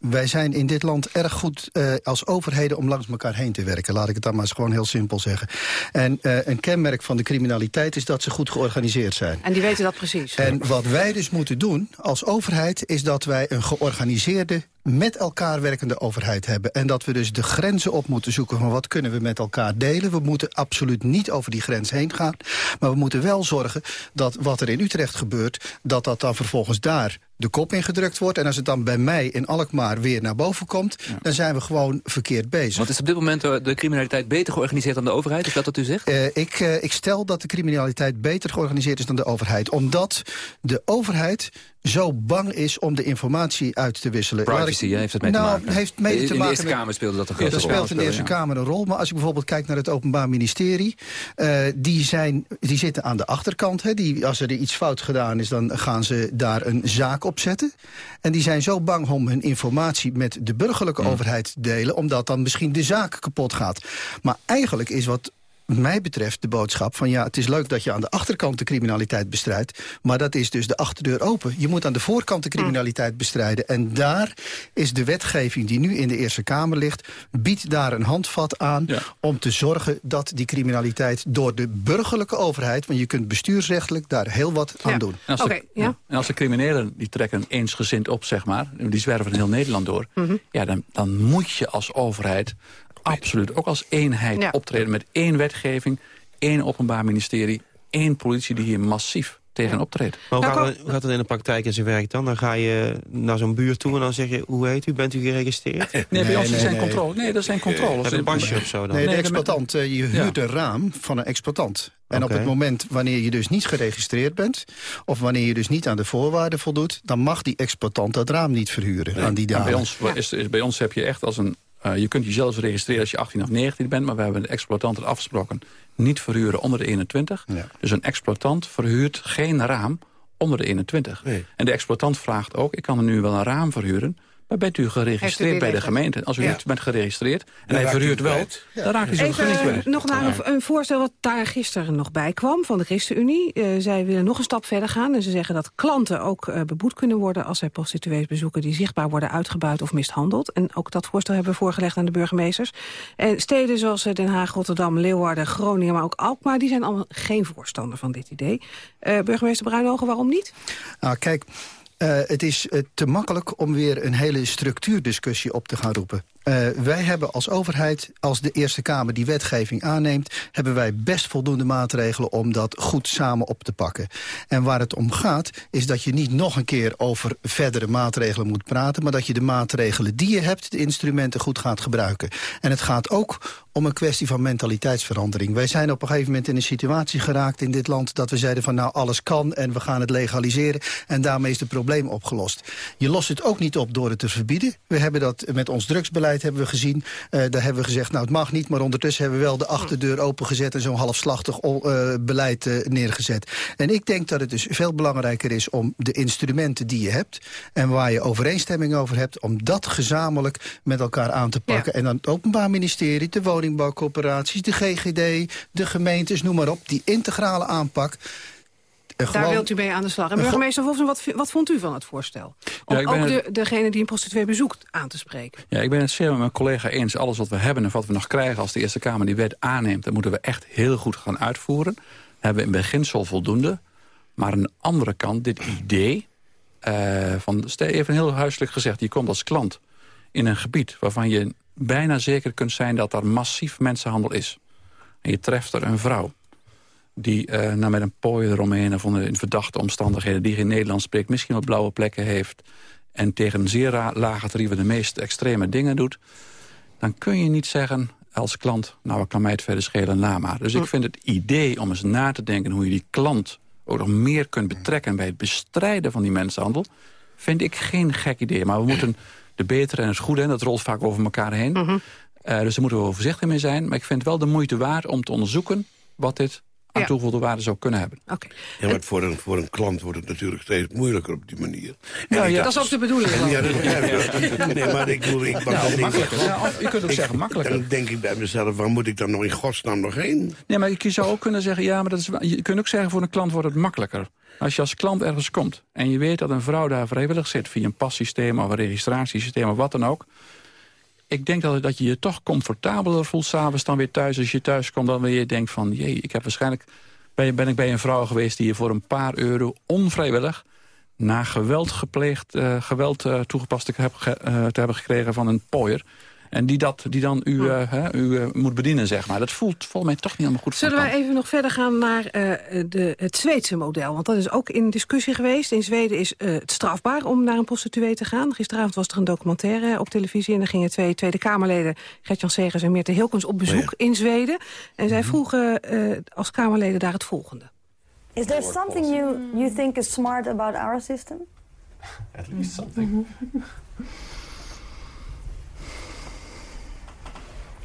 wij zijn in dit land erg goed als overheden... om langs elkaar heen te werken. Laat ik het dan maar eens gewoon heel simpel zeggen. En een kenmerk van de criminaliteit is dat ze goed georganiseerd zijn. En die weten dat precies. En wat wij dus moeten doen als overheid... is dat wij een georganiseerde met elkaar werkende overheid hebben. En dat we dus de grenzen op moeten zoeken van wat kunnen we met elkaar delen. We moeten absoluut niet over die grens heen gaan. Maar we moeten wel zorgen dat wat er in Utrecht gebeurt... dat dat dan vervolgens daar de kop ingedrukt wordt. En als het dan bij mij in Alkmaar weer naar boven komt... Ja. dan zijn we gewoon verkeerd bezig. Want is op dit moment de criminaliteit beter georganiseerd dan de overheid? Is dat wat u zegt? Uh, ik, uh, ik stel dat de criminaliteit beter georganiseerd is dan de overheid. Omdat de overheid zo bang is om de informatie uit te wisselen. Privacy ik, heeft het mee nou, te maken. Heeft mee te in de Eerste met, Kamer speelde dat een grote dat rol. speelt in de Eerste Kamer een rol. Maar als ik bijvoorbeeld kijk naar het Openbaar Ministerie... Uh, die, zijn, die zitten aan de achterkant. Hè, die, als er iets fout gedaan is, dan gaan ze daar een zaak op zetten. En die zijn zo bang om hun informatie met de burgerlijke Hmm. overheid te delen... omdat dan misschien de zaak kapot gaat. Maar eigenlijk is wat mij betreft de boodschap van ja, het is leuk dat je aan de achterkant de criminaliteit bestrijdt, maar dat is dus de achterdeur open. Je moet aan de voorkant de criminaliteit bestrijden. En daar is de wetgeving die nu in de Eerste Kamer ligt, biedt daar een handvat aan om te zorgen dat die criminaliteit door de burgerlijke overheid, want je kunt bestuursrechtelijk daar heel wat aan doen. En als, de, ja. en als de criminelen die trekken eensgezind op, zeg maar, die zwerven in heel Nederland door, Mhm. ja, dan, dan moet je als overheid absoluut ook als eenheid Ja. optreden. Met één wetgeving, één openbaar ministerie, één politie die hier massief tegen optreedt. Maar hoe Nou, gaat, het, hoe gaat het in de praktijk in zijn werk dan? Dan ga je naar zo'n buurt toe en dan zeg je... hoe heet u? Bent u geregistreerd? Nee, bij ons nee, zijn nee. controle. Nee, dat zijn controles. Met een pasje of zo dan? Nee, de exploitant, eh, je huurt een raam van een exploitant. En op het moment wanneer je dus niet geregistreerd bent... of wanneer je dus niet aan de voorwaarden voldoet... dan mag die exploitant dat raam niet verhuren aan die dame. bij, ons, is, is- bij ons heb je echt als een... eh, je kunt jezelf registreren als je 18 of 19 bent... maar we hebben de exploitanten afgesproken niet verhuren onder de 21. Ja. Dus een exploitant verhuurt geen raam onder de 21. Nee. En de exploitant vraagt ook, ik kan er nu wel een raam verhuren... maar bent u geregistreerd bij de gemeente? Als u Ja. niet bent geregistreerd en Dan hij verhuurt het wel... dan raakt u zijn vergunning Even kwijt. nog naar een, een voorstel wat daar gisteren nog bij kwam van de ChristenUnie. Eh, zij willen nog een stap verder gaan en ze zeggen dat klanten ook eh, beboet kunnen worden... als zij prostituees bezoeken die zichtbaar worden uitgebuit of mishandeld. En ook dat voorstel hebben we voorgelegd aan de burgemeesters. En steden zoals eh, Den Haag, Rotterdam, Leeuwarden, Groningen, maar ook Alkmaar... die zijn allemaal geen voorstander van dit idee. Eh, burgemeester Bruinogen, waarom niet? Nou, kijk, het is eh, te makkelijk om weer een hele structuurdiscussie op te gaan roepen. Eh, wij hebben als overheid, als de Eerste Kamer die wetgeving aanneemt... hebben wij best voldoende maatregelen om dat goed samen op te pakken. En waar het om gaat, is dat je niet nog een keer over verdere maatregelen moet praten... maar dat je de maatregelen die je hebt, de instrumenten goed gaat gebruiken. En het gaat ook om een kwestie van mentaliteitsverandering. Wij zijn op een gegeven moment in een situatie geraakt in dit land... dat we zeiden van nou, alles kan en we gaan het legaliseren... en daarmee is het probleem opgelost. Je lost het ook niet op door het te verbieden. We hebben dat met ons drugsbeleid hebben we gezien. Eh, daar hebben we gezegd, nou het mag niet... maar ondertussen hebben we wel de achterdeur opengezet... en zo'n halfslachtig eh, beleid eh, neergezet. En ik denk dat het dus veel belangrijker is om de instrumenten die je hebt... en waar je overeenstemming over hebt... om dat gezamenlijk met elkaar aan te pakken. En dan het Openbaar Ministerie, de woningbouwcorporaties... de GGD, de gemeentes, noem maar op. Die integrale aanpak... Daar wilt u mee aan de slag. En burgemeester Wolfsen, wat, wat vond u van het voorstel? Om Ja, ook het- de, degene die een prostituee bezoekt aan te spreken. Ja, ik ben het zeer met mijn collega eens. Alles wat we hebben en wat we nog krijgen als de Eerste Kamer die wet aanneemt... dat moeten we echt heel goed gaan uitvoeren. Dat hebben we in beginsel voldoende. Maar aan de andere kant, dit idee... eh, van, even heel huiselijk gezegd, je komt als klant in een gebied... waarvan je bijna zeker kunt zijn dat er massief mensenhandel is. En je treft er een vrouw die eh, nou, met een pooi eromheen... of onder in verdachte omstandigheden, die geen Nederlands spreekt... misschien wat blauwe plekken heeft... en tegen zeer lage tarieven de meest extreme dingen doet... dan kun je niet zeggen als klant... nou, ik kan mij het verder schelen, maar. Dus ik vind het idee om eens na te denken... hoe je die klant ook nog meer kunt betrekken... bij het bestrijden van die mensenhandel... vind ik geen gek idee. Maar we moeten de betere en het goede... en dat rolt vaak over elkaar heen... Eh, dus daar moeten we wel voorzichtig mee zijn. Maar ik vind het wel de moeite waard om te onderzoeken... wat dit aan Ja. toegevoegde waarde zou kunnen hebben. Ja, maar voor een, voor een klant wordt het natuurlijk steeds moeilijker op die manier. Ja. Dat is ook de bedoeling. Ja, dat. [laughs] Nee, maar ik bedoel, ik mag dat niet-. Ja, of je kunt ook Ik- zeggen makkelijker. Dan denk ik bij mezelf, waar moet ik dan nog in godsnaam nog heen? Nee, maar je zou ook kunnen zeggen... ja, maar dat is, je kunt ook zeggen voor een klant wordt het makkelijker. Als je als klant ergens komt en je weet dat een vrouw daar vrijwillig zit... via een passysteem of een registratiesysteem of wat dan ook... ik denk dat, dat je je toch comfortabeler voelt s'avonds dan weer thuis. Als je thuis komt, dan weer je denkt van... jee, ik heb waarschijnlijk... Ben, ik bij een vrouw geweest die je voor een paar euro onvrijwillig... na geweld gepleegd, eh, geweld eh, toegepast te, heb, eh, te hebben gekregen van een pooier... En die, dat, die dan u, eh, hè, u eh, moet bedienen, zeg maar. Dat voelt volgens mij toch niet helemaal goed. voor Zullen wij even nog verder gaan naar eh, de, het Zweedse model? Want dat is ook in discussie geweest. In Zweden is eh, het strafbaar om naar een prostituee te gaan. Gisteravond was er een documentaire op televisie... en dan gingen twee Tweede Kamerleden, Gert-Jan Segers en Meerte Hilkens... op bezoek in Zweden. En zij vroegen eh, als Kamerleden daar het volgende. Is there something you, you think is smart about our system? At least something. [laughs]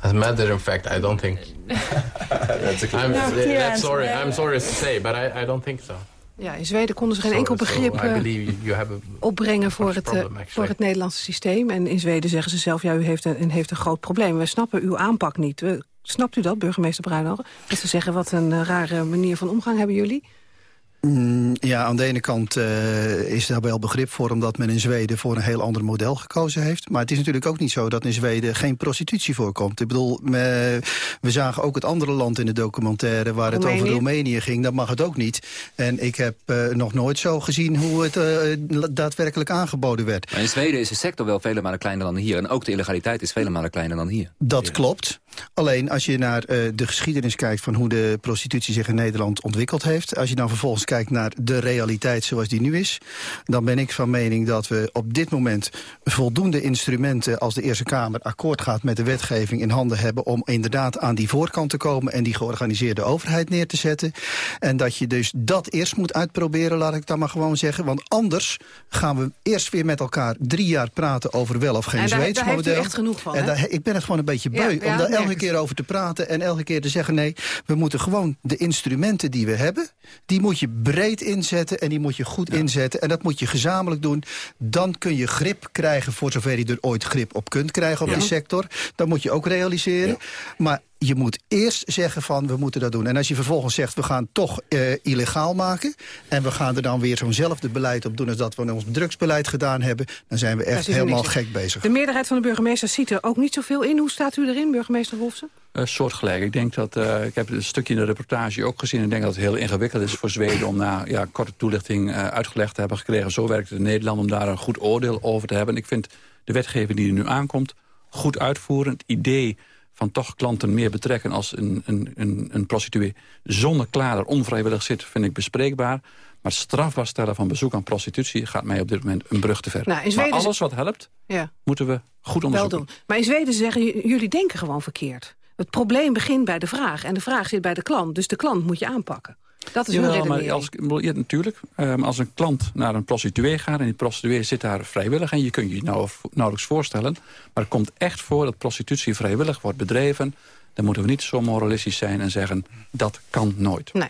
As a matter of fact, I don't think. [laughs] that's a I'm, that's sorry. I'm sorry to say, but I, I don't think so. Ja, in Zweden konden ze geen So- enkel begrip eh, believe you have a opbrengen voor het, eh, voor het Nederlandse systeem. En in Zweden zeggen ze zelf, ja, u heeft een, heeft een groot probleem. We snappen uw aanpak niet. We, snapt u dat, burgemeester Bruinhogen? Dat ze zeggen, wat een eh, rare manier van omgang hebben jullie? Mm, ja, aan de ene kant eh, is daar wel begrip voor... omdat men in Zweden voor een heel ander model gekozen heeft. Maar het is natuurlijk ook niet zo dat in Zweden geen prostitutie voorkomt. Ik bedoel, me- we zagen ook het andere land in de documentaire... waar het over Roemenië? Ging, dat mag het ook niet. En ik heb eh, nog nooit zo gezien hoe het eh, daadwerkelijk aangeboden werd. Maar in Zweden is de sector wel vele malen kleiner dan hier. En ook de illegaliteit is vele malen kleiner dan hier. Dat klopt. Alleen als je naar eh, de geschiedenis kijkt van hoe de prostitutie zich in Nederland ontwikkeld heeft. Als je dan vervolgens kijkt naar de realiteit zoals die nu is. Dan ben ik van mening dat we op dit moment voldoende instrumenten als de Eerste Kamer akkoord gaat met de wetgeving in handen hebben. Om inderdaad aan die voorkant te komen en die georganiseerde overheid neer te zetten. En dat je dus dat eerst moet uitproberen, laat ik dan maar gewoon zeggen. Want anders gaan we eerst weer met elkaar drie jaar praten over wel of geen En daar- Zweeds daar model. echt genoeg van, En daar- ik ben het gewoon een beetje beu ja, om daar dat elke keer over te praten en elke keer te zeggen... nee, we moeten gewoon de instrumenten die we hebben... die moet je breed inzetten en die moet je goed inzetten. En dat moet je gezamenlijk doen. Dan kun je grip krijgen, voor zover je er ooit grip op kunt krijgen op Ja. die sector. Dat moet je ook realiseren. Maar je moet eerst zeggen van, we moeten dat doen. En als je vervolgens zegt, we gaan toch eh, illegaal maken... en we gaan er dan weer zo'nzelfde beleid op doen... als dat we in ons drugsbeleid gedaan hebben... dan zijn we echt helemaal niks gek bezig. De meerderheid van de burgemeesters ziet er ook niet zoveel in. Hoe staat u erin, burgemeester Wolfsen? Uh, soortgelijk. Ik denk dat, eh, ik heb een stukje in de reportage ook gezien. Ik denk dat het heel ingewikkeld is voor Zweden om na ja, korte toelichting eh, uitgelegd te hebben gekregen. Zo werkt het in Nederland om daar een goed oordeel over te hebben. Ik vind de wetgeving die er nu aankomt goed uitvoeren. Het idee van toch klanten meer betrekken als een, een, een, een prostituee zonder klaar er onvrijwillig zit, vind ik bespreekbaar. Maar strafbaar stellen van bezoek aan prostitutie gaat mij op dit moment een brug te ver. Nou, maar alles wat helpt, Ja. moeten we goed Wel onderzoeken. doen. Maar in Zweden zeggen jullie denken gewoon verkeerd. Het probleem begint bij de vraag. En de vraag zit bij de klant. Dus de klant moet je aanpakken. Dat is hun redenering. maar als, ja, natuurlijk. Ehm, als een klant naar een prostituee gaat... en die prostituee zit daar vrijwillig... en je kunt je nou, nauwelijks voorstellen... maar het komt echt voor dat prostitutie vrijwillig wordt bedreven... dan moeten we niet zo moralistisch zijn en zeggen... dat kan nooit. Nee.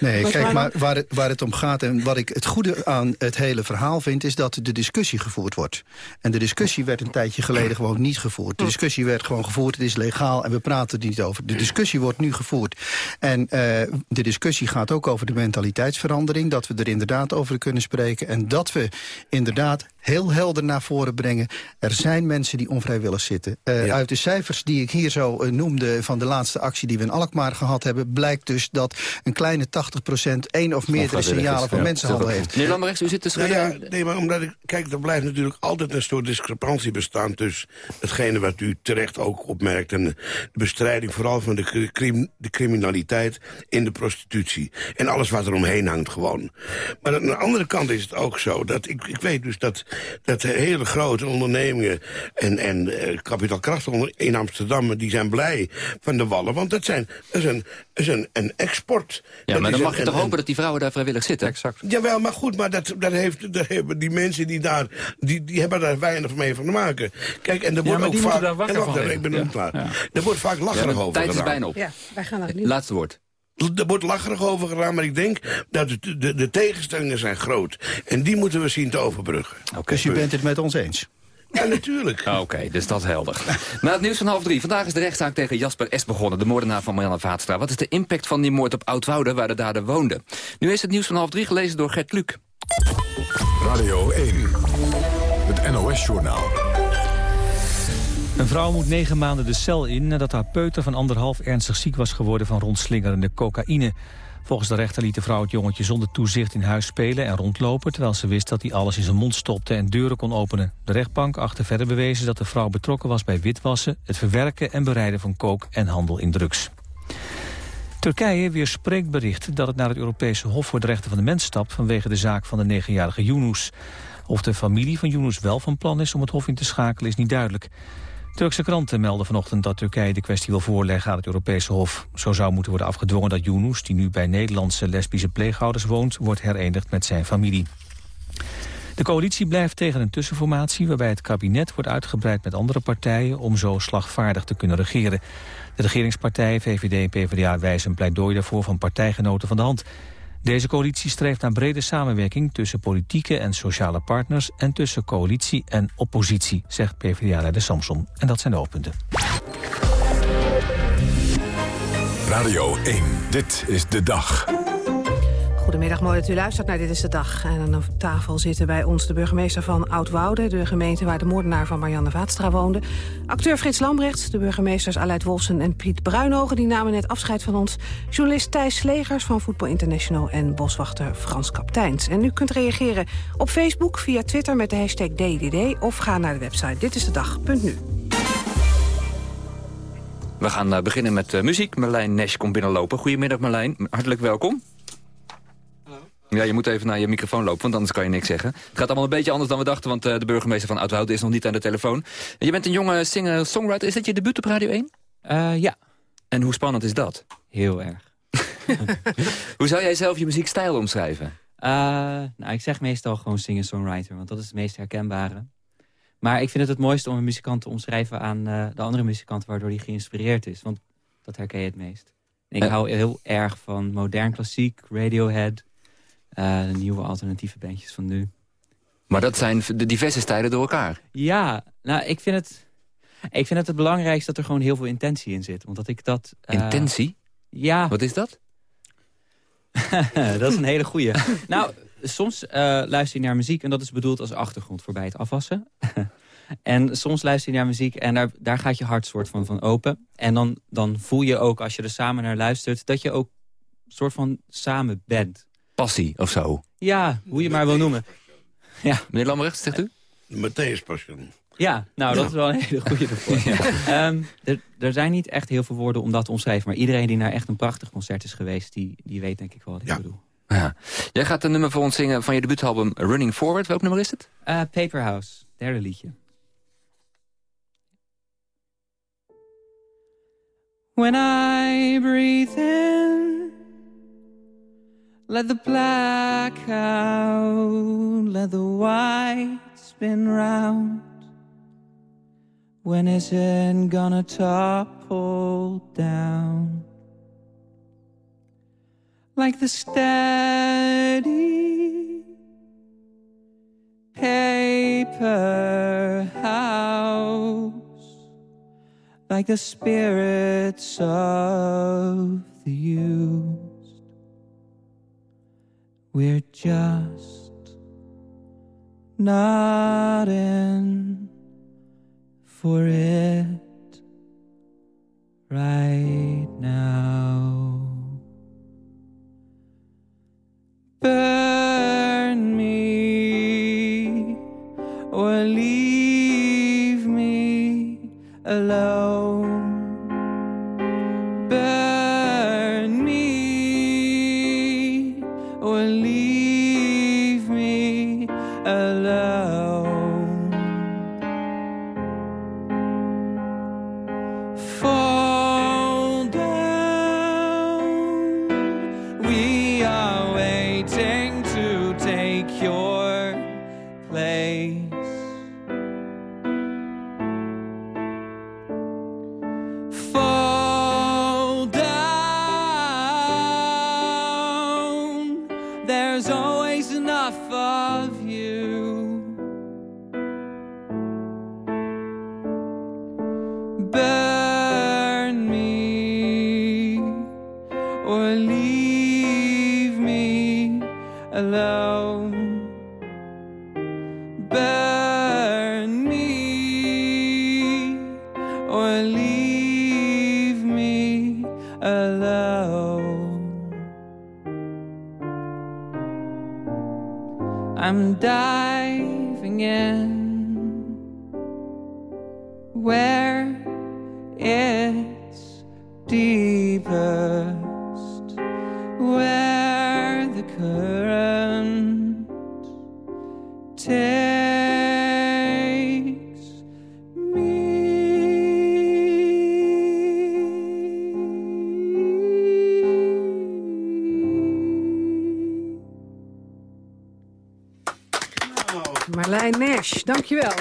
Nee, Wat kijk, maar maar waar het, waar het om gaat en wat ik het goede aan het hele verhaal vind... is dat de discussie gevoerd wordt. En de discussie werd een tijdje geleden gewoon niet gevoerd. De discussie werd gewoon gevoerd, het is legaal en we praten er niet over. De discussie wordt nu gevoerd. En eh, de discussie gaat ook over de mentaliteitsverandering... dat we er inderdaad over kunnen spreken... en dat we inderdaad heel helder naar voren brengen... er zijn mensen die onvrijwillig zitten. Eh, Uit de cijfers die ik hier zo eh, noemde... van de laatste actie die we in Alkmaar gehad hebben... blijkt dus dat een kleine 80% één of meerdere signalen van mensenhandel heeft. Meneer Lambrechts, u zit te Nou schudden. ja, nee, maar omdat ik... Kijk, er blijft natuurlijk altijd een soort discrepantie bestaan... tussen hetgene wat u terecht ook opmerkt... en de bestrijding vooral van de, cri- crim- de criminaliteit in de prostitutie. En alles wat er omheen hangt gewoon. Maar aan de andere kant is het ook zo... dat ik, ik weet dus dat, dat hele grote ondernemingen... en, en eh, kapitaalkrachten in Amsterdam... die zijn blij van de wallen. Want dat, zijn, dat is, een, dat is een, een export. Ja, Dat maar is dan een- mag je toch een- hopen dat die vrouwen daar vrijwillig zitten? Exact. Jawel, maar goed, maar dat, dat, heeft, dat hebben die mensen die daar... Die, die hebben daar weinig mee van te maken. Kijk, en er wordt ook vaak... moeten daar wakker en wacht van even, ik ben liggen. klaar. Ja. Er wordt vaak Ja, lacherig over tijd is gedaan. bijna op. Ja, wij gaan naar het nieuws. Laatste woord. Er wordt lacherig over gedaan, maar ik denk dat de, de, de tegenstellingen zijn groot. En die moeten we zien te overbruggen. Dus je bent het met ons eens? Ja, natuurlijk. Oké, dus dat is helder. [laughs] Na het nieuws van half drie. Vandaag is de rechtszaak tegen Jasper S. begonnen, de moordenaar van Marianne Vaatstra. Wat is de impact van die moord op Oudwoude, waar de dader woonde? Nu is het nieuws van half drie gelezen door Gert Luc. Radio 1, het NOS-journaal. Een vrouw moet negen maanden de cel in nadat haar peuter van anderhalf ernstig ziek was geworden van rondslingerende cocaïne. Volgens de rechter liet de vrouw het jongetje zonder toezicht in huis spelen en rondlopen... terwijl ze wist dat hij alles in zijn mond stopte en deuren kon openen. De rechtbank achtte verder bewezen dat de vrouw betrokken was bij witwassen... het verwerken en bereiden van kook en handel in drugs. Turkije weerspreekt bericht dat het naar het Europese Hof voor de Rechten van de Mens stapt... vanwege de zaak van de negenjarige Yunus. Of de familie van Yunus wel van plan is om het Hof in te schakelen is niet duidelijk. Turkse kranten melden vanochtend dat Turkije de kwestie wil voorleggen aan het Europese Hof. Zo zou moeten worden afgedwongen dat Yunus, die nu bij Nederlandse lesbische pleeghouders woont, wordt herenigd met zijn familie. De coalitie blijft tegen een tussenformatie waarbij het kabinet wordt uitgebreid met andere partijen om zo slagvaardig te kunnen regeren. De regeringspartijen VVD en PvdA wijzen een pleidooi daarvoor van partijgenoten van de hand. Deze coalitie streeft naar brede samenwerking tussen politieke en sociale partners en tussen coalitie en oppositie, zegt PvdA-leider Samson. En dat zijn de hoofdpunten. Radio 1, dit is de dag. Goedemiddag, mooi dat u luistert naar Dit is de Dag. En aan de tafel zitten bij ons de burgemeester van Oudwoude... de gemeente waar de moordenaar van Marianne Vaatstra woonde. Acteur Frits Lambrecht, de burgemeesters Aleid Wolfsen en Piet Bruinogen... die namen net afscheid van ons. Journalist Thijs Slegers van Voetbal International... en boswachter Frans Kapteins. En u kunt reageren op Facebook, via Twitter met de hashtag DDD... of ga naar de website ditistedag.nu. We gaan uh, beginnen met uh, muziek. Marlijn Nesch komt binnenlopen. Goedemiddag Marlijn, hartelijk welkom. Ja, je moet even naar je microfoon lopen, want anders kan je niks zeggen. Het gaat allemaal een beetje anders dan we dachten, want uh, de burgemeester van Oudhout is nog niet aan de telefoon. Je bent een jonge singer-songwriter. Is dat je debuut op Radio 1? Uh, ja. En hoe spannend is dat? Heel erg. [laughs] hoe zou jij zelf je muziekstijl omschrijven? Uh, nou, ik zeg meestal gewoon singer-songwriter, want dat is het meest herkenbare. Maar ik vind het het mooiste om een muzikant te omschrijven aan de andere muzikant... waardoor hij geïnspireerd is, want dat herken je het meest. En ik hou heel erg van modern klassiek, Radiohead... Uh, de nieuwe alternatieve bandjes van nu. Maar dat zijn de diverse stijlen door elkaar? Ja, nou, ik vind het... Ik vind het het belangrijkste dat er gewoon heel veel intentie in zit. Omdat ik dat... Uh, intentie? Ja. Wat is dat? [laughs] dat is een hele goeie. [laughs] nou, soms uh, luister je naar muziek en dat is bedoeld als achtergrond voorbij het afwassen. [laughs] en soms luister je naar muziek en daar, daar gaat je hart soort van, van open. En dan, dan voel je ook, als je er samen naar luistert... dat je ook soort van samen bent passie of zo. Ja, hoe je maar wil noemen. Ja. Meneer Lambrecht, zegt u? De Matthäus-passion. Ja, nou, dat is wel een hele goede [laughs] ervoor. Ja. Um, er, zijn niet echt heel veel woorden om dat te omschrijven... maar iedereen die naar echt een prachtig concert is geweest... die, die weet denk ik wel wat ik bedoel. Ja. Jij gaat een nummer voor ons zingen van je debuutalbum Running Forward. Welk nummer is het? Uh, Paperhouse, derde liedje. When I breathe in Let the black out, let the white spin round. When is it gonna topple down? Like the steady paper house, like the spirits of the youth. We're just not in for it right now. Burn me or leave me alone. Me alone.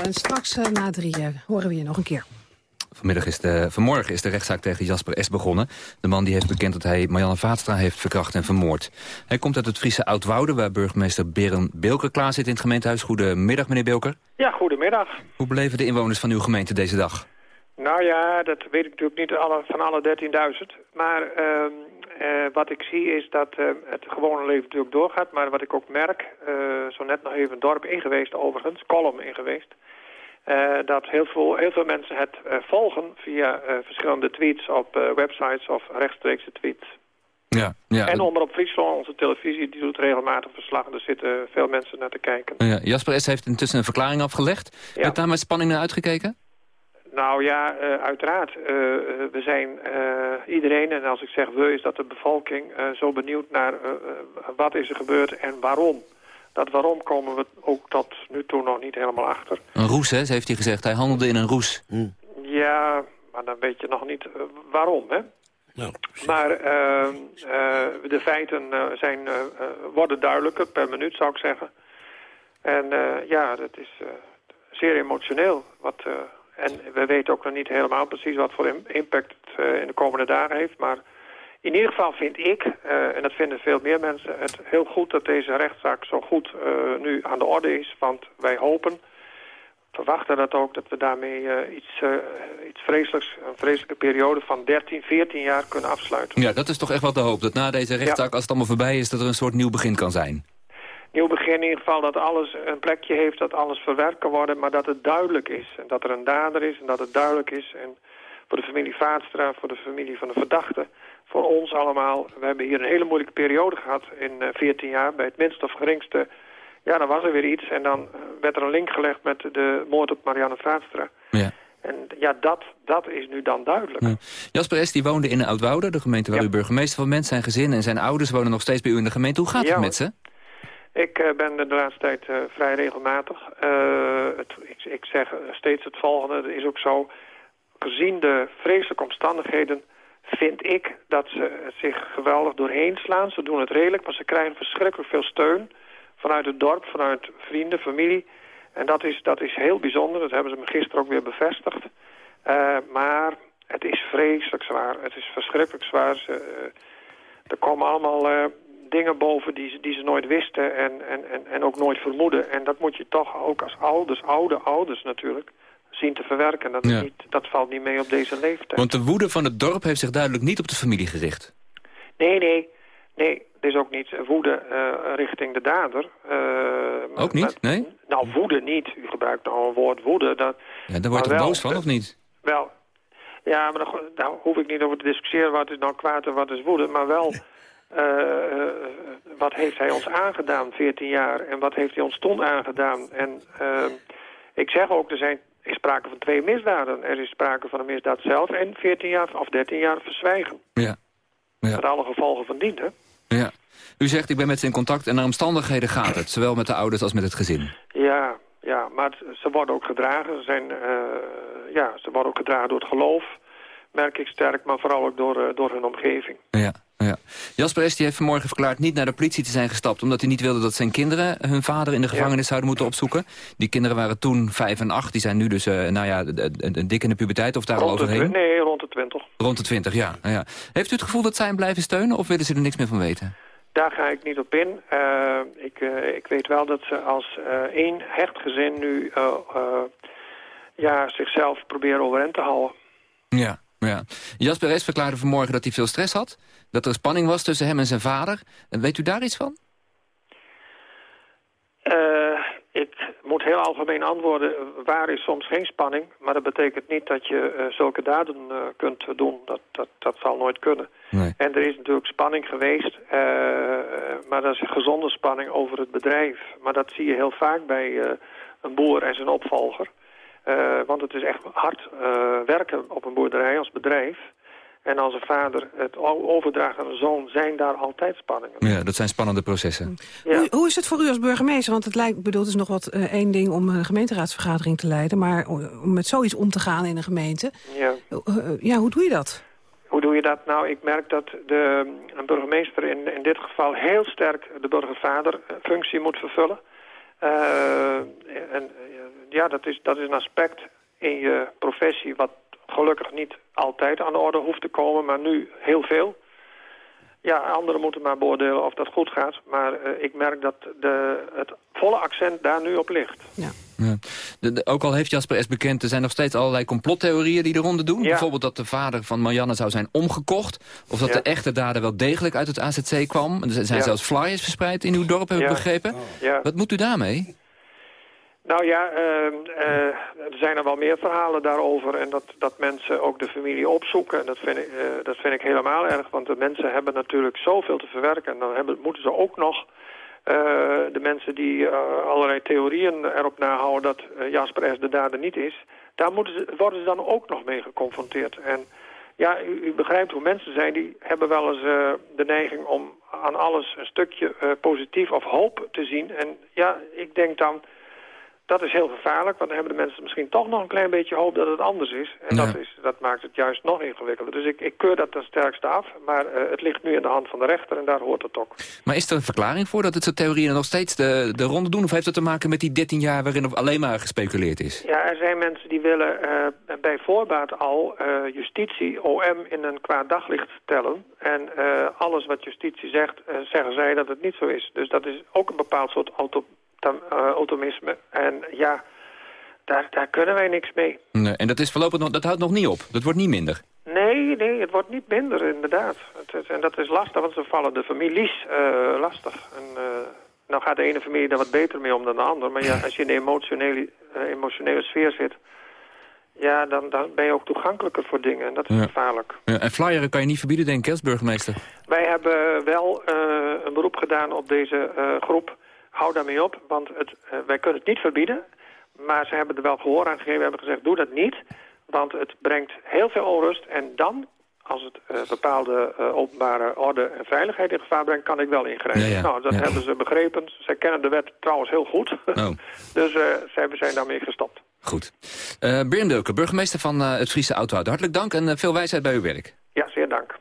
En straks uh, na drie horen we je nog een keer. Vanmiddag is de, vanmorgen is de rechtszaak tegen Jasper S. begonnen. De man die heeft bekend dat hij Marianne Vaatstra heeft verkracht en vermoord. Hij komt uit het Friese Oudwoude, waar burgemeester Beren Bilker klaar zit in het gemeentehuis. Goedemiddag, meneer Bilker. Ja, goedemiddag. Hoe beleven de inwoners van uw gemeente deze dag? Nou ja, dat weet ik natuurlijk niet alle, van alle 13.000. Maar uh, uh, wat ik zie is dat uh, het gewone leven natuurlijk doorgaat. Maar wat ik ook merk, zo net nog even een dorp ingeweest overigens, Kolm ingeweest. Dat heel veel, heel veel mensen het volgen via verschillende tweets op websites of rechtstreekse tweets. Ja, ja. En onder op Friesland, onze televisie, die doet regelmatig verslag. Er zitten veel mensen naar te kijken. Ja, Jasper S. heeft intussen een verklaring afgelegd. Ja. Werd daar met spanning naar uitgekeken? Nou ja, uiteraard. We zijn iedereen, en als ik zeg we, is dat de bevolking zo benieuwd naar wat is er gebeurd en waarom. Dat waarom komen we ook tot nu toe nog niet helemaal achter. Een roes, hè, heeft hij gezegd. Hij handelde in een roes. Mm. Ja, maar dan weet je nog niet waarom, hè. Nou, maar ehm, de feiten zijn, worden duidelijker per minuut, zou ik zeggen. En ja, dat is zeer emotioneel wat en we weten ook nog niet helemaal precies wat voor impact het uh, in de komende dagen heeft. Maar in ieder geval vind ik, uh, en dat vinden veel meer mensen, het heel goed dat deze rechtszaak zo goed uh, nu aan de orde is. Want wij hopen, verwachten dat ook, dat we daarmee iets, iets vreselijks, een vreselijke periode van 13, 14 jaar kunnen afsluiten. Ja, dat is toch echt wat de hoop. Dat na deze rechtszaak, ja. als het allemaal voorbij is, dat er een soort nieuw begin kan zijn nieuw begin in ieder geval dat alles een plekje heeft, dat alles verwerkt kan worden, maar dat het duidelijk is. En dat er een dader is en dat het duidelijk is. En voor de familie Vaatstra, voor de familie van de verdachte, voor ons allemaal. We hebben hier een hele moeilijke periode gehad in uh, 14 jaar. Bij het minste of geringste, ja, dan was er weer iets. En dan werd er een link gelegd met de moord op Marianne Vaatstra. Ja. En ja, dat, dat is nu dan duidelijk. Ja. Jasper S. die woonde in Oudwoude, de gemeente waar ja. u burgemeester van bent. Zijn gezin en zijn ouders wonen nog steeds bij u in de gemeente. Hoe gaat het met ze? Ik uh, ben de laatste tijd uh, vrij regelmatig. Uh, het, ik, ik, zeg steeds het volgende. Het is ook zo, gezien de vreselijke omstandigheden... vind ik dat ze zich geweldig doorheen slaan. Ze doen het redelijk, maar ze krijgen verschrikkelijk veel steun... vanuit het dorp, vanuit vrienden, familie. En dat is, dat is heel bijzonder. Dat hebben ze me gisteren ook weer bevestigd. maar het is vreselijk zwaar. Het is verschrikkelijk zwaar. Ze, er komen allemaal dingen boven die, die ze nooit wisten en, en, en, en ook nooit vermoeden. En dat moet je toch ook als ouders, oude ouders natuurlijk, zien te verwerken. Dat, Ja. niet, dat valt niet mee op deze leeftijd. Want de woede van het dorp heeft zich duidelijk niet op de familie gericht. Nee, nee, nee. Er is ook niet woede eh, richting de dader. Eh, Ook niet? Nee? Nou, woede niet. U gebruikt nou een woord woede. Dat, Ja, daar word je maar toch wel, boos van, of niet? Wel, ja, maar daar daar hoef ik niet over te discussiëren wat is nou kwaad en wat is woede. Maar wel, [laughs] eh, wat heeft hij ons aangedaan 14 jaar en wat heeft hij ons toen aangedaan. En eh, ik zeg ook, er zijn is sprake van twee misdaden. Er is sprake van een misdaad zelf en 14 jaar of 13 jaar verzwijgen. Ja. ja. Met alle gevolgen van dien, hè? Ja. U zegt, ik ben met ze in contact en naar omstandigheden gaat het. Zowel met de ouders als met het gezin. Ja, ja, maar ze worden ook gedragen. Ze, zijn, eh, ja, ze worden ook gedragen door het geloof, merk ik sterk, maar vooral ook door, eh, door hun omgeving. Ja, ja. Jasper S. die heeft vanmorgen verklaard niet naar de politie te zijn gestapt... omdat hij niet wilde dat zijn kinderen hun vader in de gevangenis zouden moeten opzoeken. Die kinderen waren toen vijf en acht. Die zijn nu dus, eh, nou ja, dik in de puberteit of daar al Rond de, overheen. nee, rond de 20. Rond de twintig, ja, ja. Heeft u het gevoel dat zij hem blijven steunen of willen ze er niks meer van weten? Daar ga ik niet op in. Eh, ik, eh, ik weet wel dat ze als één hecht gezin nu ja, zichzelf proberen overeind te houden. Ja, ja. Jasper S. verklaarde vanmorgen dat hij veel stress had. Dat er spanning was tussen hem en zijn vader. En Weet u daar iets van? Eh, ik moet heel algemeen antwoorden. Waar is soms geen spanning, maar dat betekent niet dat je eh, zulke daden eh, kunt doen. Dat, dat, dat zal nooit kunnen. Nee. En er is natuurlijk spanning geweest, eh, maar dat is een gezonde spanning over het bedrijf. Maar dat zie je heel vaak bij eh, een boer en zijn opvolger. Eh, want het is echt hard eh, werken op een boerderij als bedrijf. En als een vader het o- overdraagt aan een zoon, zijn daar altijd spanningen. Ja, dat zijn spannende processen. Ja. Hoe, hoe is het voor u als burgemeester? Want het lijkt, ik bedoel, het is nog wat eh, één ding om een gemeenteraadsvergadering te leiden. Maar om met zoiets om te gaan in een gemeente. Ja. ja, hoe doe je dat? Hoe doe je dat? Nou, ik merk dat de, een burgemeester in, in dit geval heel sterk de burgervaderfunctie moet vervullen. Eh, dat is, dat is een aspect in je professie... wat gelukkig niet altijd aan de orde hoeft te komen, maar nu heel veel. Ja, anderen moeten maar beoordelen of dat goed gaat. Maar uh, ik merk dat de, het volle accent daar nu op ligt. Ja. Ja. De, de, ook al heeft Jasper S. bekend, er zijn nog steeds allerlei complottheorieën die de ronde doen. Ja. Bijvoorbeeld dat de vader van Marianne zou zijn omgekocht. Of dat Ja. de echte dader wel degelijk uit het AZC kwam. Er zijn Ja. zelfs flyers verspreid in uw dorp, heb ik Ja. begrepen. Ja. Wat moet u daarmee? Nou ja, ehm, eh, er zijn er wel meer verhalen daarover. En dat, dat mensen ook de familie opzoeken. En dat vind, ik, eh, dat vind ik helemaal erg. Want de mensen hebben natuurlijk zoveel te verwerken. En dan hebben, moeten ze ook nog... eh, de mensen die allerlei theorieën erop nahouden dat Jasper S. de dader niet is... daar moeten ze, worden ze dan ook nog mee geconfronteerd. En ja, u, begrijpt hoe mensen zijn. Die hebben wel eens de neiging om aan alles een stukje positief of hoop te zien. En ja, ik denk dan... Dat is heel gevaarlijk, want dan hebben de mensen misschien toch nog een klein beetje hoop dat het anders is. En Ja. dat, is, dat maakt het juist nog ingewikkelder. Dus ik, ik keur dat ten sterkste af, maar eh, het ligt nu in de hand van de rechter en daar hoort het ook. Maar is er een verklaring voor dat het soort theorieën nog steeds de, de ronde doen? Of heeft het te maken met die 13 jaar waarin er alleen maar gespeculeerd is? Ja, er zijn mensen die willen eh, bij voorbaat al eh, justitie, OM in een kwaad daglicht stellen. En alles wat justitie zegt, zeggen zij dat het niet zo is. Dus dat is ook een bepaald soort auto, automisme. En ja, daar, daar kunnen wij niks mee. Nee, en dat, is voorlopig nog, dat houdt nog niet op. Dat wordt niet minder. Nee, nee, het wordt niet minder, inderdaad. Het is, en dat is lastig, want ze vallen de families eh, lastig. En, eh, nou gaat de ene familie daar wat beter mee om dan de andere. Maar ja, [laughs] als je in de emotionele, eh, emotionele sfeer zit... ja, dan, dan ben je ook toegankelijker voor dingen. En dat is Ja. gevaarlijk. Ja, en flyeren kan je niet verbieden, denk ik, als burgemeester. Wij hebben wel eh, een beroep gedaan op deze eh, groep. Hou daarmee op, want het, eh, wij kunnen het niet verbieden. Maar ze hebben er wel gehoor aan gegeven. We hebben gezegd, doe dat niet. Want het brengt heel veel onrust. En dan, als het eh, bepaalde eh, openbare orde en veiligheid in gevaar brengt... kan ik wel ingrijpen. Ja, ja. Nou, dat Ja. hebben ze begrepen. Zij kennen de wet trouwens heel goed. Oh. [laughs] dus eh, zij zijn daarmee gestopt. Goed. Uh, Birn Dulke, burgemeester van uh, het Friese Autohoud. Hartelijk dank en uh, veel wijsheid bij uw werk. Ja, zeer dank.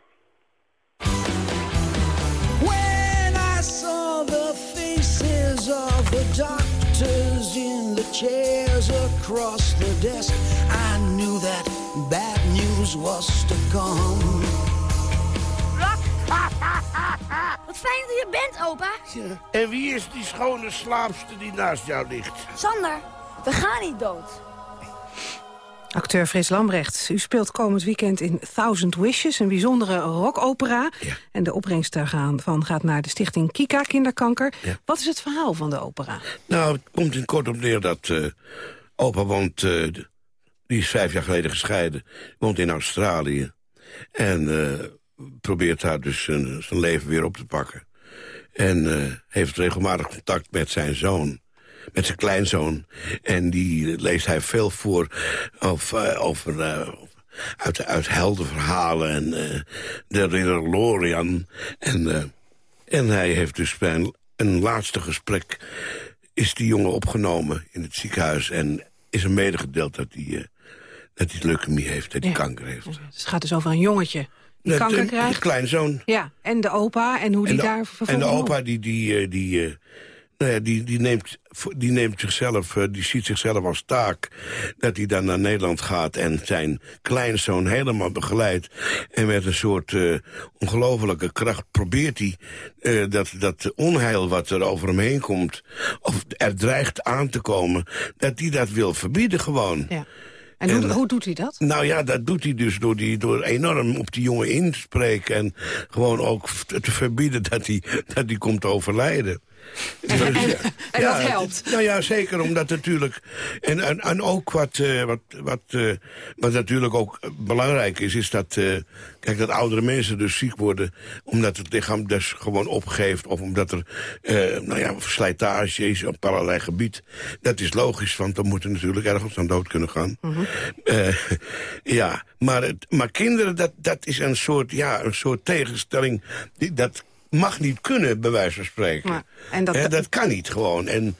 Chairs across the desk, I knew that bad news was to come. [laughs] Wat fijn dat je er bent, opa. Ja. En wie is die schone slaapster die naast jou ligt? Sander, we gaan niet dood. Acteur Frits Lambrecht, u speelt komend weekend in Thousand Wishes... een bijzondere rockopera. Ja. En de opbrengst daarvan gaat naar de stichting Kika Kinderkanker. Ja. Wat is het verhaal van de opera? Nou, het komt in kort op neer dat uh, opa woont... Uh, die is vijf jaar geleden gescheiden, woont in Australië. En uh, probeert daar dus zijn, zijn leven weer op te pakken. En heeft regelmatig contact met zijn zoon met zijn kleinzoon. En die leest hij veel voor over, uh, over uh, uit, uit heldenverhalen en uh, de ridder Lorian. En, en hij heeft dus bij een, een, laatste gesprek... is die jongen opgenomen in het ziekenhuis... en is hem medegedeeld dat hij, dat hij leukemie heeft, dat hij ja. kanker heeft. Dus het gaat dus over een jongetje die kanker krijgt. De kleinzoon. Ja, en de opa en hoe die de, daar vervolgens... En de opa die... die, die nou ja, die, die, neemt, die neemt zichzelf, die ziet zichzelf als taak dat hij dan naar Nederland gaat en zijn kleinzoon helemaal begeleidt. En met een soort uh, ongelofelijke kracht probeert hij uh, dat, dat onheil wat er over hem heen komt, of er dreigt aan te komen, dat hij dat wil verbieden gewoon. Ja. En, en hoe, hoe, doet hij dat? Nou ja, dat doet hij dus door, die, door enorm op die jongen in te spreken... en gewoon ook te verbieden dat hij, dat hij komt overlijden. En, en, en ja, dat helpt? Nou ja, zeker, omdat natuurlijk... En, en, en ook wat, uh, wat, wat, uh, wat natuurlijk ook belangrijk is... is dat, uh, kijk, dat oudere mensen dus ziek worden... omdat het lichaam dus gewoon opgeeft... of omdat er nou ja, slijtage is op allerlei gebied. Dat is logisch, want dan moeten natuurlijk ergens aan dood kunnen gaan. Mhm. Ja, maar, het, maar kinderen, dat, dat is een soort, ja, een soort tegenstelling... Die, dat mag niet kunnen, bij wijze van spreken. Ja, en dat- dat kan niet gewoon. En,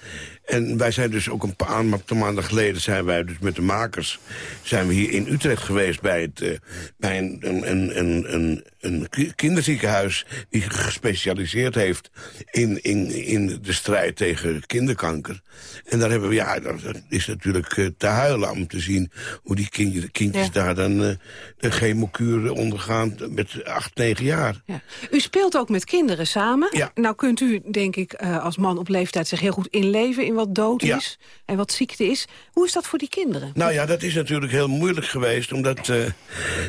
en wij zijn dus ook een paar maanden geleden... zijn wij dus met de makers zijn we hier in Utrecht geweest... bij, het, eh, bij een, een, een, een, een, een ki- kinderziekenhuis... die gespecialiseerd heeft in, in, in de strijd tegen kinderkanker. En daar hebben we, ja, dat is natuurlijk eh, te huilen om te zien... hoe die kindjes, kindjes Ja. daar dan eh, de chemokuur ondergaan met acht, negen jaar. Ja. U speelt ook met kinderen samen. Ja. Nou kunt u, denk ik, als man op leeftijd zich heel goed inleven... in wat dood Ja. is en wat ziekte is. Hoe is dat voor die kinderen? Nou ja, dat is natuurlijk heel moeilijk geweest. Omdat, eh,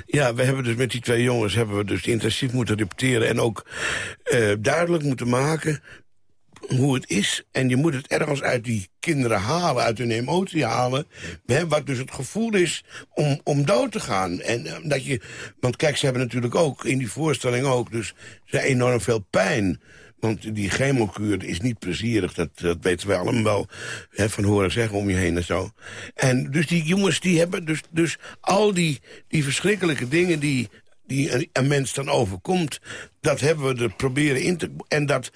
ja, we hebben dus met die twee jongens... hebben we dus intensief moeten repeteren... en ook eh, duidelijk moeten maken hoe het is. En je moet het ergens uit die kinderen halen, uit hun emotie halen. Hè, wat dus het gevoel is om, om dood te gaan. En eh, dat je, want kijk, ze hebben natuurlijk ook, in die voorstelling ook... dus ze enorm veel pijn. Want die chemokuur is niet plezierig, dat, dat weten wij allemaal wel hè, van horen zeggen om je heen en zo. En dus die jongens die hebben dus, dus al die, die verschrikkelijke dingen die, die een, een mens dan overkomt, dat hebben we er proberen in te... En dat,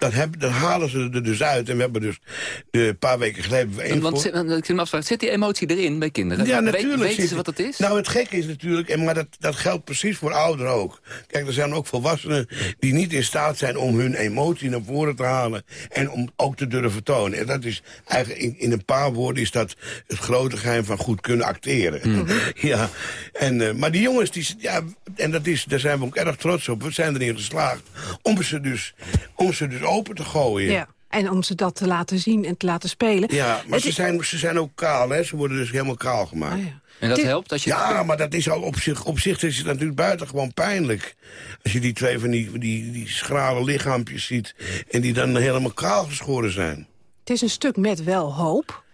dat, dat halen ze er dus uit. En we hebben dus de een paar weken geleden... één Want, voor- ik zit me afvragen, zit die emotie erin bij kinderen? ja, We- natuurlijk. weten zit ze wat het is? Nou, het gekke is natuurlijk, en maar dat, dat geldt precies voor ouderen ook. Kijk, er zijn ook volwassenen die niet in staat zijn om hun emotie naar voren te halen. En om ook te durven tonen. En dat is eigenlijk, in, in een paar woorden is dat het grote geheim van goed kunnen acteren. Hmm. [laughs] ja, en, eh, maar die jongens, die, ja, en dat is, daar zijn we ook erg trots op. We zijn erin geslaagd om ze dus, om ze dus open te gooien. Ja. En om ze dat te laten zien en te laten spelen. Ja, maar Het ze is- zijn, ze zijn ook kaal, hè. Ze worden dus helemaal kaal gemaakt. Ah, ja. En dat helpt als je... Ja, maar dat is al op zich, op zich is het natuurlijk buitengewoon pijnlijk. Als je die twee van die, die, die schrale lichaampjes ziet... en die dan helemaal kaal geschoren zijn. Het is een stuk met wel hoop.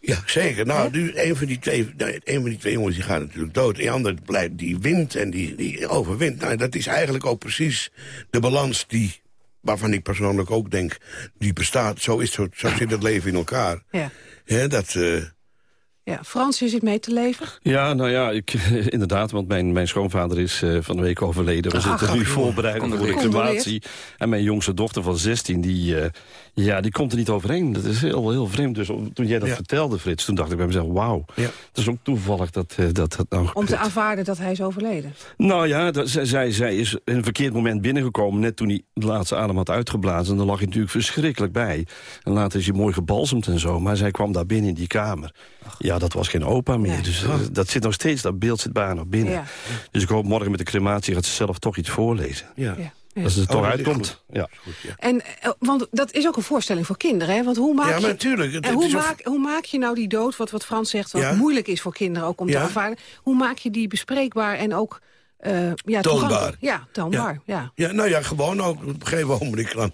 Ja, zeker. Nou, nu, een, van die twee, nou, een van die twee jongens die gaat natuurlijk dood. Een ander blijft, die wint en die, die overwint. Nou, dat is eigenlijk ook precies de balans die... waarvan ik persoonlijk ook denk, die bestaat. Zo, is, zo, zo zit het leven in elkaar. Ja. Hè, dat... eh, Ja, Frans, je zit mee te leven. Ja, nou ja, ik, [laughs] inderdaad, want mijn, mijn schoonvader is eh, van de week overleden. We Ach, zitten ach, nu joh. voorbereiden voor de crematie. En mijn jongste dochter van 16, die, eh, ja, die komt er niet overheen. Dat is heel, heel vreemd. Dus toen jij dat Ja. vertelde, Frits, toen dacht ik bij mezelf... wauw, Ja. het is ook toevallig dat eh, dat, dat nou Om te aanvaarden dat hij is overleden. Nou ja, dat, zij, zij, zij is in een verkeerd moment binnengekomen... net toen hij de laatste adem had uitgeblazen. En daar lag hij natuurlijk verschrikkelijk bij. En later is hij mooi gebalsemd en zo. Maar zij kwam daar binnen in die kamer. Ja, dat was geen opa meer. Nee. Dus eh, dat zit nog steeds, dat beeld zit bij haar nog binnen. Ja. Dus ik hoop morgen met de crematie gaat ze zelf toch iets voorlezen. ja. Ja. Als het er toch Oh, dat uitkomt. goed. Ja. Goed, ja. En, eh, want dat is ook een voorstelling voor kinderen, hè? Want hoe maak Ja, je... maar natuurlijk. Het- En hoe, maak, hoe maak je nou die dood, wat, wat Frans zegt, wat Ja. moeilijk is voor kinderen ook om te Ja. aanvaarden. Hoe maak je die bespreekbaar en ook eh ja, Toonbaar. toegankelijk? Ja, toonbaar. Ja. Ja, nou ja, gewoon ook. Op een gegeven ogenblik dan,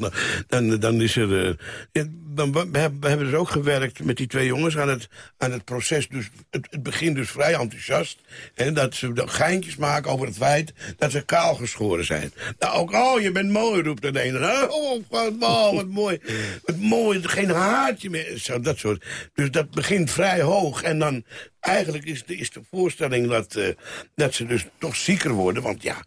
dan, dan is er... eh, ja, dan- we, hebben, we hebben dus ook gewerkt met die twee jongens aan het, aan het proces. Dus het, het begint dus vrij enthousiast. En dat ze geintjes maken over het feit dat ze kaal geschoren zijn. Nou, ook, oh, je bent mooi, roept de ene. Oh, wat, wat mooi. [laughs] Wat mooi, geen haartje meer. Zo, dat soort. Dus dat begint vrij hoog. En dan eigenlijk is de, is de voorstelling dat, eh, dat ze dus toch zieker worden. Want ja,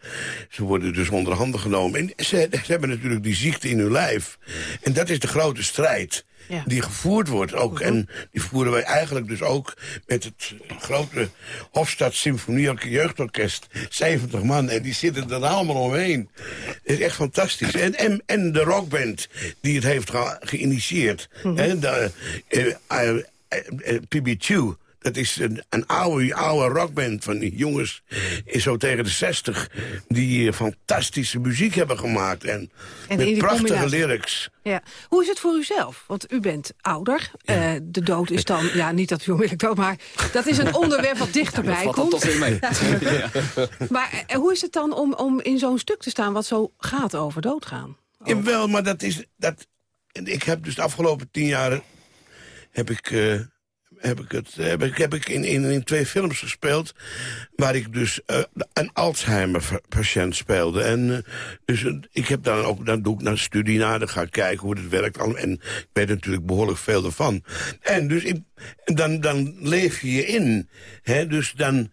ze worden dus onder handen genomen. En ze, ze hebben natuurlijk die ziekte in hun lijf. En dat is de grote strijd. Ja. Die gevoerd wordt ook. En die voeren wij eigenlijk dus ook met het grote Hofstad Symfonie Jeugdorkest. 70 man. En die zitten er allemaal omheen. Het is echt fantastisch. En, en, en de rockband die het heeft ge- geïnitieerd. hè, de, eh, eh, eh, PB2. Dat is een, een oude, oude rockband van die jongens is zo tegen de 60 die eh, fantastische muziek hebben gemaakt. En, met prachtige combinatie. lyrics. Ja. Hoe is het voor uzelf? Want u bent ouder. Eh, de dood is dan, ja, niet dat u onmiddellijk dood, maar dat is een [laughs] onderwerp wat dichterbij dan komt. toch weer mee. [laughs] Maar eh, hoe is het dan om, om in zo'n stuk te staan wat zo gaat over doodgaan? Jawel, maar dat is... Dat, en ik heb dus de afgelopen tien jaar... heb ik, eh, heb ik, het, heb ik, heb ik in, in, twee films gespeeld... waar ik dus eh, een Alzheimer-patiënt speelde. En eh, dus ik heb dan ook... dan doe ik naar studie na, dan ga ik kijken hoe het werkt. En ik weet natuurlijk behoorlijk veel ervan. En dus ik, dan, dan leef je je in. Hè, dus dan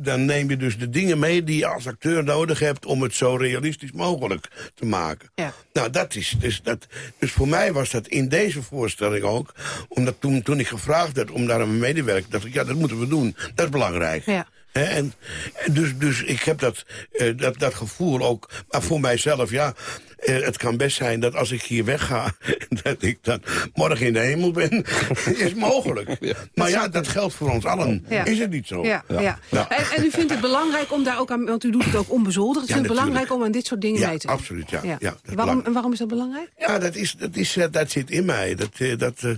dan neem je dus de dingen mee die je als acteur nodig hebt... om het zo realistisch mogelijk te maken. Ja. Nou, dat is, dus, dat, dus voor mij was dat in deze voorstelling ook... omdat toen, toen ik gevraagd werd om daar te werken... dacht ik, ja, dat moeten we doen. Dat is belangrijk. Ja. En, en dus, dus ik heb dat, eh, dat, dat gevoel ook. Maar voor mijzelf, ja, eh, het kan best zijn dat als ik hier wegga... [laughs] dat ik dan morgen in de hemel ben. [laughs] is mogelijk. Maar ja, dat geldt voor ons allen. Ja. Is het niet zo? Ja, ja. Ja. En, en u vindt het belangrijk om daar ook aan, want u doet het ook onbezoldigd. Ja, vindt het belangrijk om aan dit soort dingen Ja, mee te doen. absoluut, ja. ja. waarom, en waarom is dat belangrijk? Ja, dat, is, dat, is, eh, dat zit in mij. Dat, dat, eh,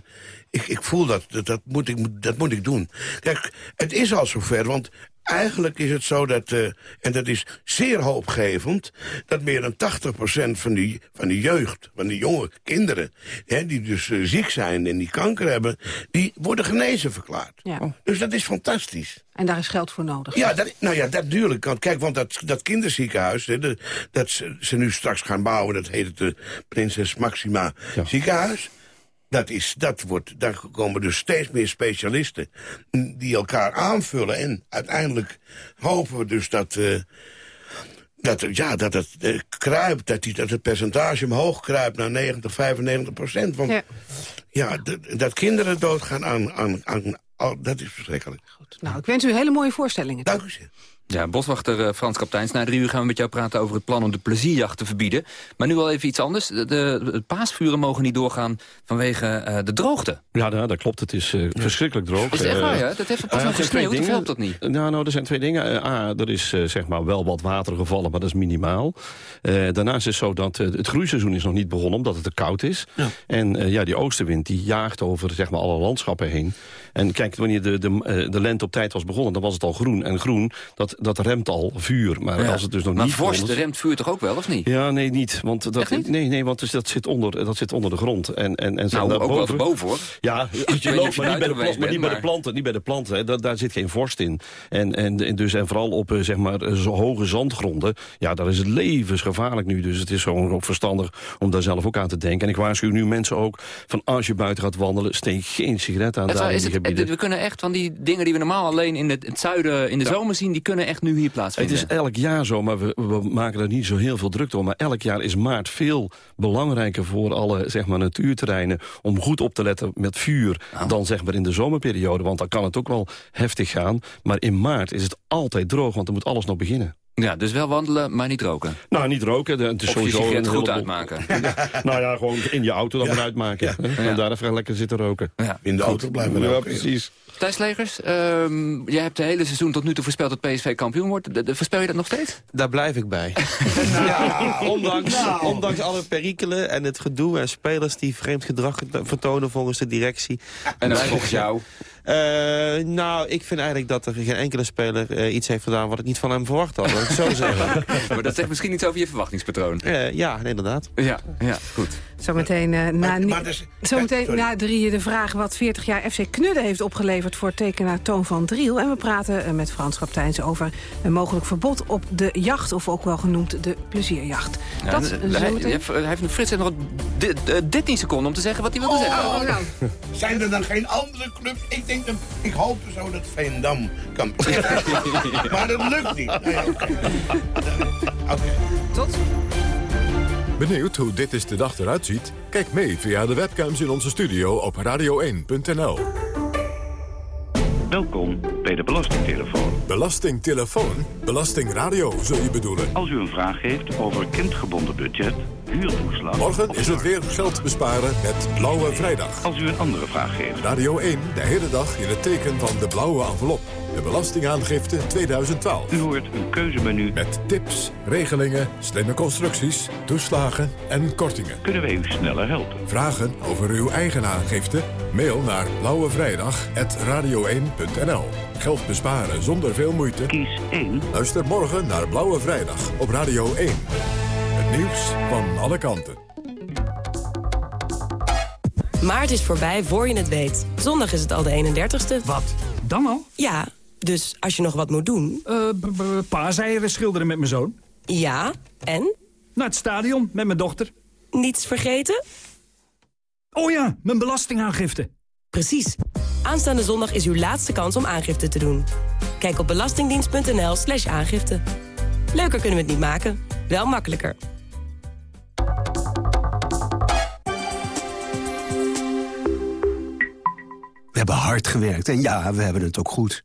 ik, ik voel dat. Dat, dat, moet ik, dat moet ik doen. Kijk, het is al zover, want eigenlijk is het zo dat... eh, en dat is zeer hoopgevend... dat meer dan 80% van die, van die jeugd, van die jonge kinderen... Hè, die dus eh, ziek zijn en die kanker hebben... die worden genezen verklaard. Ja. Dus dat is fantastisch. En daar is geld voor nodig. Ja, dat, nou ja, dat duidelijk. Want Kijk, want dat, dat kinderziekenhuis, hè, de, dat ze, ze nu straks gaan bouwen... dat heet het de Prinses Maxima ziekenhuis... Dat is, dat wordt, daar komen dus steeds meer specialisten die elkaar aanvullen. En uiteindelijk hopen we dus dat, eh, dat, ja, dat het eh, kruipt, dat, die, dat het percentage omhoog kruipt naar 90, 95 procent. Want Ja. ja, dat, kinderen doodgaan aan, aan, aan, aan- dat is verschrikkelijk. Nou, ik wens u hele mooie voorstellingen. Dank u zeer. Ja, boswachter eh, Frans Kapteins. Na drie uur gaan we met jou praten over het plan om de plezierjacht te verbieden. Maar nu al even iets anders. De, de, paasvuren mogen niet doorgaan vanwege eh, de droogte. Ja, nou, dat klopt. Het is eh, verschrikkelijk droog. Is echt waar, ja? Dat heeft pas nog gesneeuwd, of helpt dat niet? Nou, nou, er zijn twee dingen. A, er is zeg maar wel wat water gevallen, maar dat is minimaal. Daarnaast is het zo dat het groeiseizoen is nog niet begonnen... omdat het te koud is. En ja, die oostenwind die jaagt over zeg maar, alle landschappen heen. En kijk, wanneer de, de, eh, de lente op tijd was begonnen... dan was het al groen. En groen, dat, dat remt al vuur. Maar Ja. als het dus nog maar niet vorst begonnen is- remt vuur toch ook wel, of niet? ja, nee, niet. Want dat, Nee, nee, want dus dat, zit onder, dat zit onder de grond. En, en, en Nou, ook wel daarboven- erboven, hoor. Ja, als je loopt, maar niet bij de, plant, maar niet bij de planten. Niet bij de planten hè. Daar, daar zit geen vorst in. En, en, en dus, en vooral op eh, zeg maar, eh, zo hoge zandgronden. Ja, daar is het levensgevaarlijk nu. Dus het is gewoon ook verstandig om daar zelf ook aan te denken. En ik waarschuw nu mensen ook van als je buiten gaat wandelen... steek geen sigaret aan daar is het, gebieden. we kunnen echt van die dingen die we normaal alleen in het, het zuiden in de zomer zien... die kunnen echt nu hier Het plaatsvinden. is elk jaar zo, maar we, we maken er niet zo heel veel druk door. Maar elk jaar is maart veel belangrijker voor alle zeg maar, natuurterreinen... om goed op te letten met vuur dan zeg maar, in de zomerperiode. Want dan kan het ook wel heftig gaan. Maar in maart is het altijd droog, want dan moet alles nog beginnen. Ja, dus wel wandelen, maar niet roken. Nou, niet roken. de- Het is Of je sowieso sigaret een goed heleboel- uitmaken. [laughs] nou ja, gewoon in je auto dan maar uitmaken. En daar even lekker zitten roken. Ja. In de auto blijven Ja, roken. precies. Thijs Legers, ehm, jij hebt de hele seizoen tot nu toe voorspeld dat PSV kampioen wordt. De- de- Voorspel je dat nog steeds? Daar blijf ik bij. Ja, [laughs] ondanks, ondanks alle perikelen en het gedoe en spelers die vreemd gedrag vertonen volgens de directie. En dan volgens jou? Eh, nou, ik vind eigenlijk dat er geen enkele speler eh, iets heeft gedaan wat ik niet van hem verwacht had. Laat ik het zo [laughs] zeggen. maar dat zegt misschien iets over je verwachtingspatroon. Eh, ja, inderdaad. Ja, ja, goed. Zometeen eh, na, ni- maar dus- zometeen sorry. na drieën de vraag wat 40 jaar FC Knudden heeft opgeleverd voor tekenaar Toon van Driel. En we praten met Frans Kapteins over een mogelijk verbod op de jacht, of ook wel genoemd de plezierjacht. Ja, dat hij, hij heeft- Frits heeft nog di- eh, 13 seconden om te zeggen wat hij wilde zeggen. Oh, nou. Zijn er dan geen andere clubs? Ik denk dat, ik hoop zo dat Veendam kan. [laughs] maar dat lukt niet. Nee, oké. [laughs] Oké. Tot. Benieuwd hoe dit is de dag eruit ziet? Kijk mee via de webcams in onze studio op radio1.nl. Welkom bij de Belastingtelefoon. Belastingtelefoon? Belastingradio zul je bedoelen. Als u een vraag heeft over kindgebonden budget, huurtoeslag... Morgen is het weer geld besparen met Blauwe Vrijdag. Als u een andere vraag heeft. Radio 1 de hele dag in het teken van de blauwe envelop. De belastingaangifte 2012. U hoort een keuzemenu. Met tips, regelingen, slimme constructies, toeslagen en kortingen. Kunnen wij u sneller helpen? Vragen over uw eigen aangifte? Mail naar blauwevrijdag.radio1.nl Geld besparen zonder veel moeite? Kies 1. Luister morgen naar Blauwe Vrijdag op Radio 1. Het nieuws van alle kanten. Maart is voorbij voor je het weet. Zondag is het al de 31ste. Wat? Dan al? Ja, dus als je nog wat moet doen... Uh, paaseieren schilderen met mijn zoon. Ja, en? Naar het stadion met mijn dochter. Niets vergeten? Oh ja, mijn belastingaangifte. Precies. Aanstaande zondag is uw laatste kans om aangifte te doen. Kijk op belastingdienst.nl slash aangifte. Leuker kunnen we het niet maken, wel makkelijker. We hebben hard gewerkt en ja, we hebben het ook goed.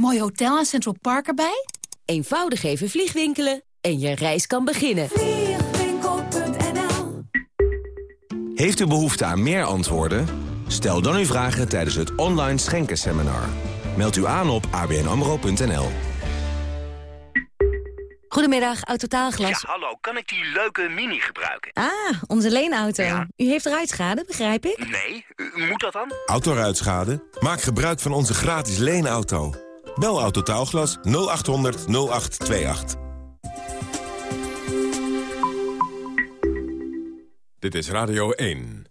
Mooi hotel en Central Park erbij? Eenvoudig even vliegwinkelen en je reis kan beginnen. Vliegwinkel.nl Heeft u behoefte aan meer antwoorden? Stel dan uw vragen tijdens het online schenkenseminar. Meld u aan op abnamro.nl. Goedemiddag, Autotaalglas. Ja, hallo. Kan ik die leuke Mini gebruiken? Ah, onze leenauto. U heeft ruitschade, begrijp ik? Nee, u- moet dat dan? Autoruitschade? Maak gebruik van onze gratis leenauto. Bel Autotaalglas 0800 0828. Dit is Radio 1.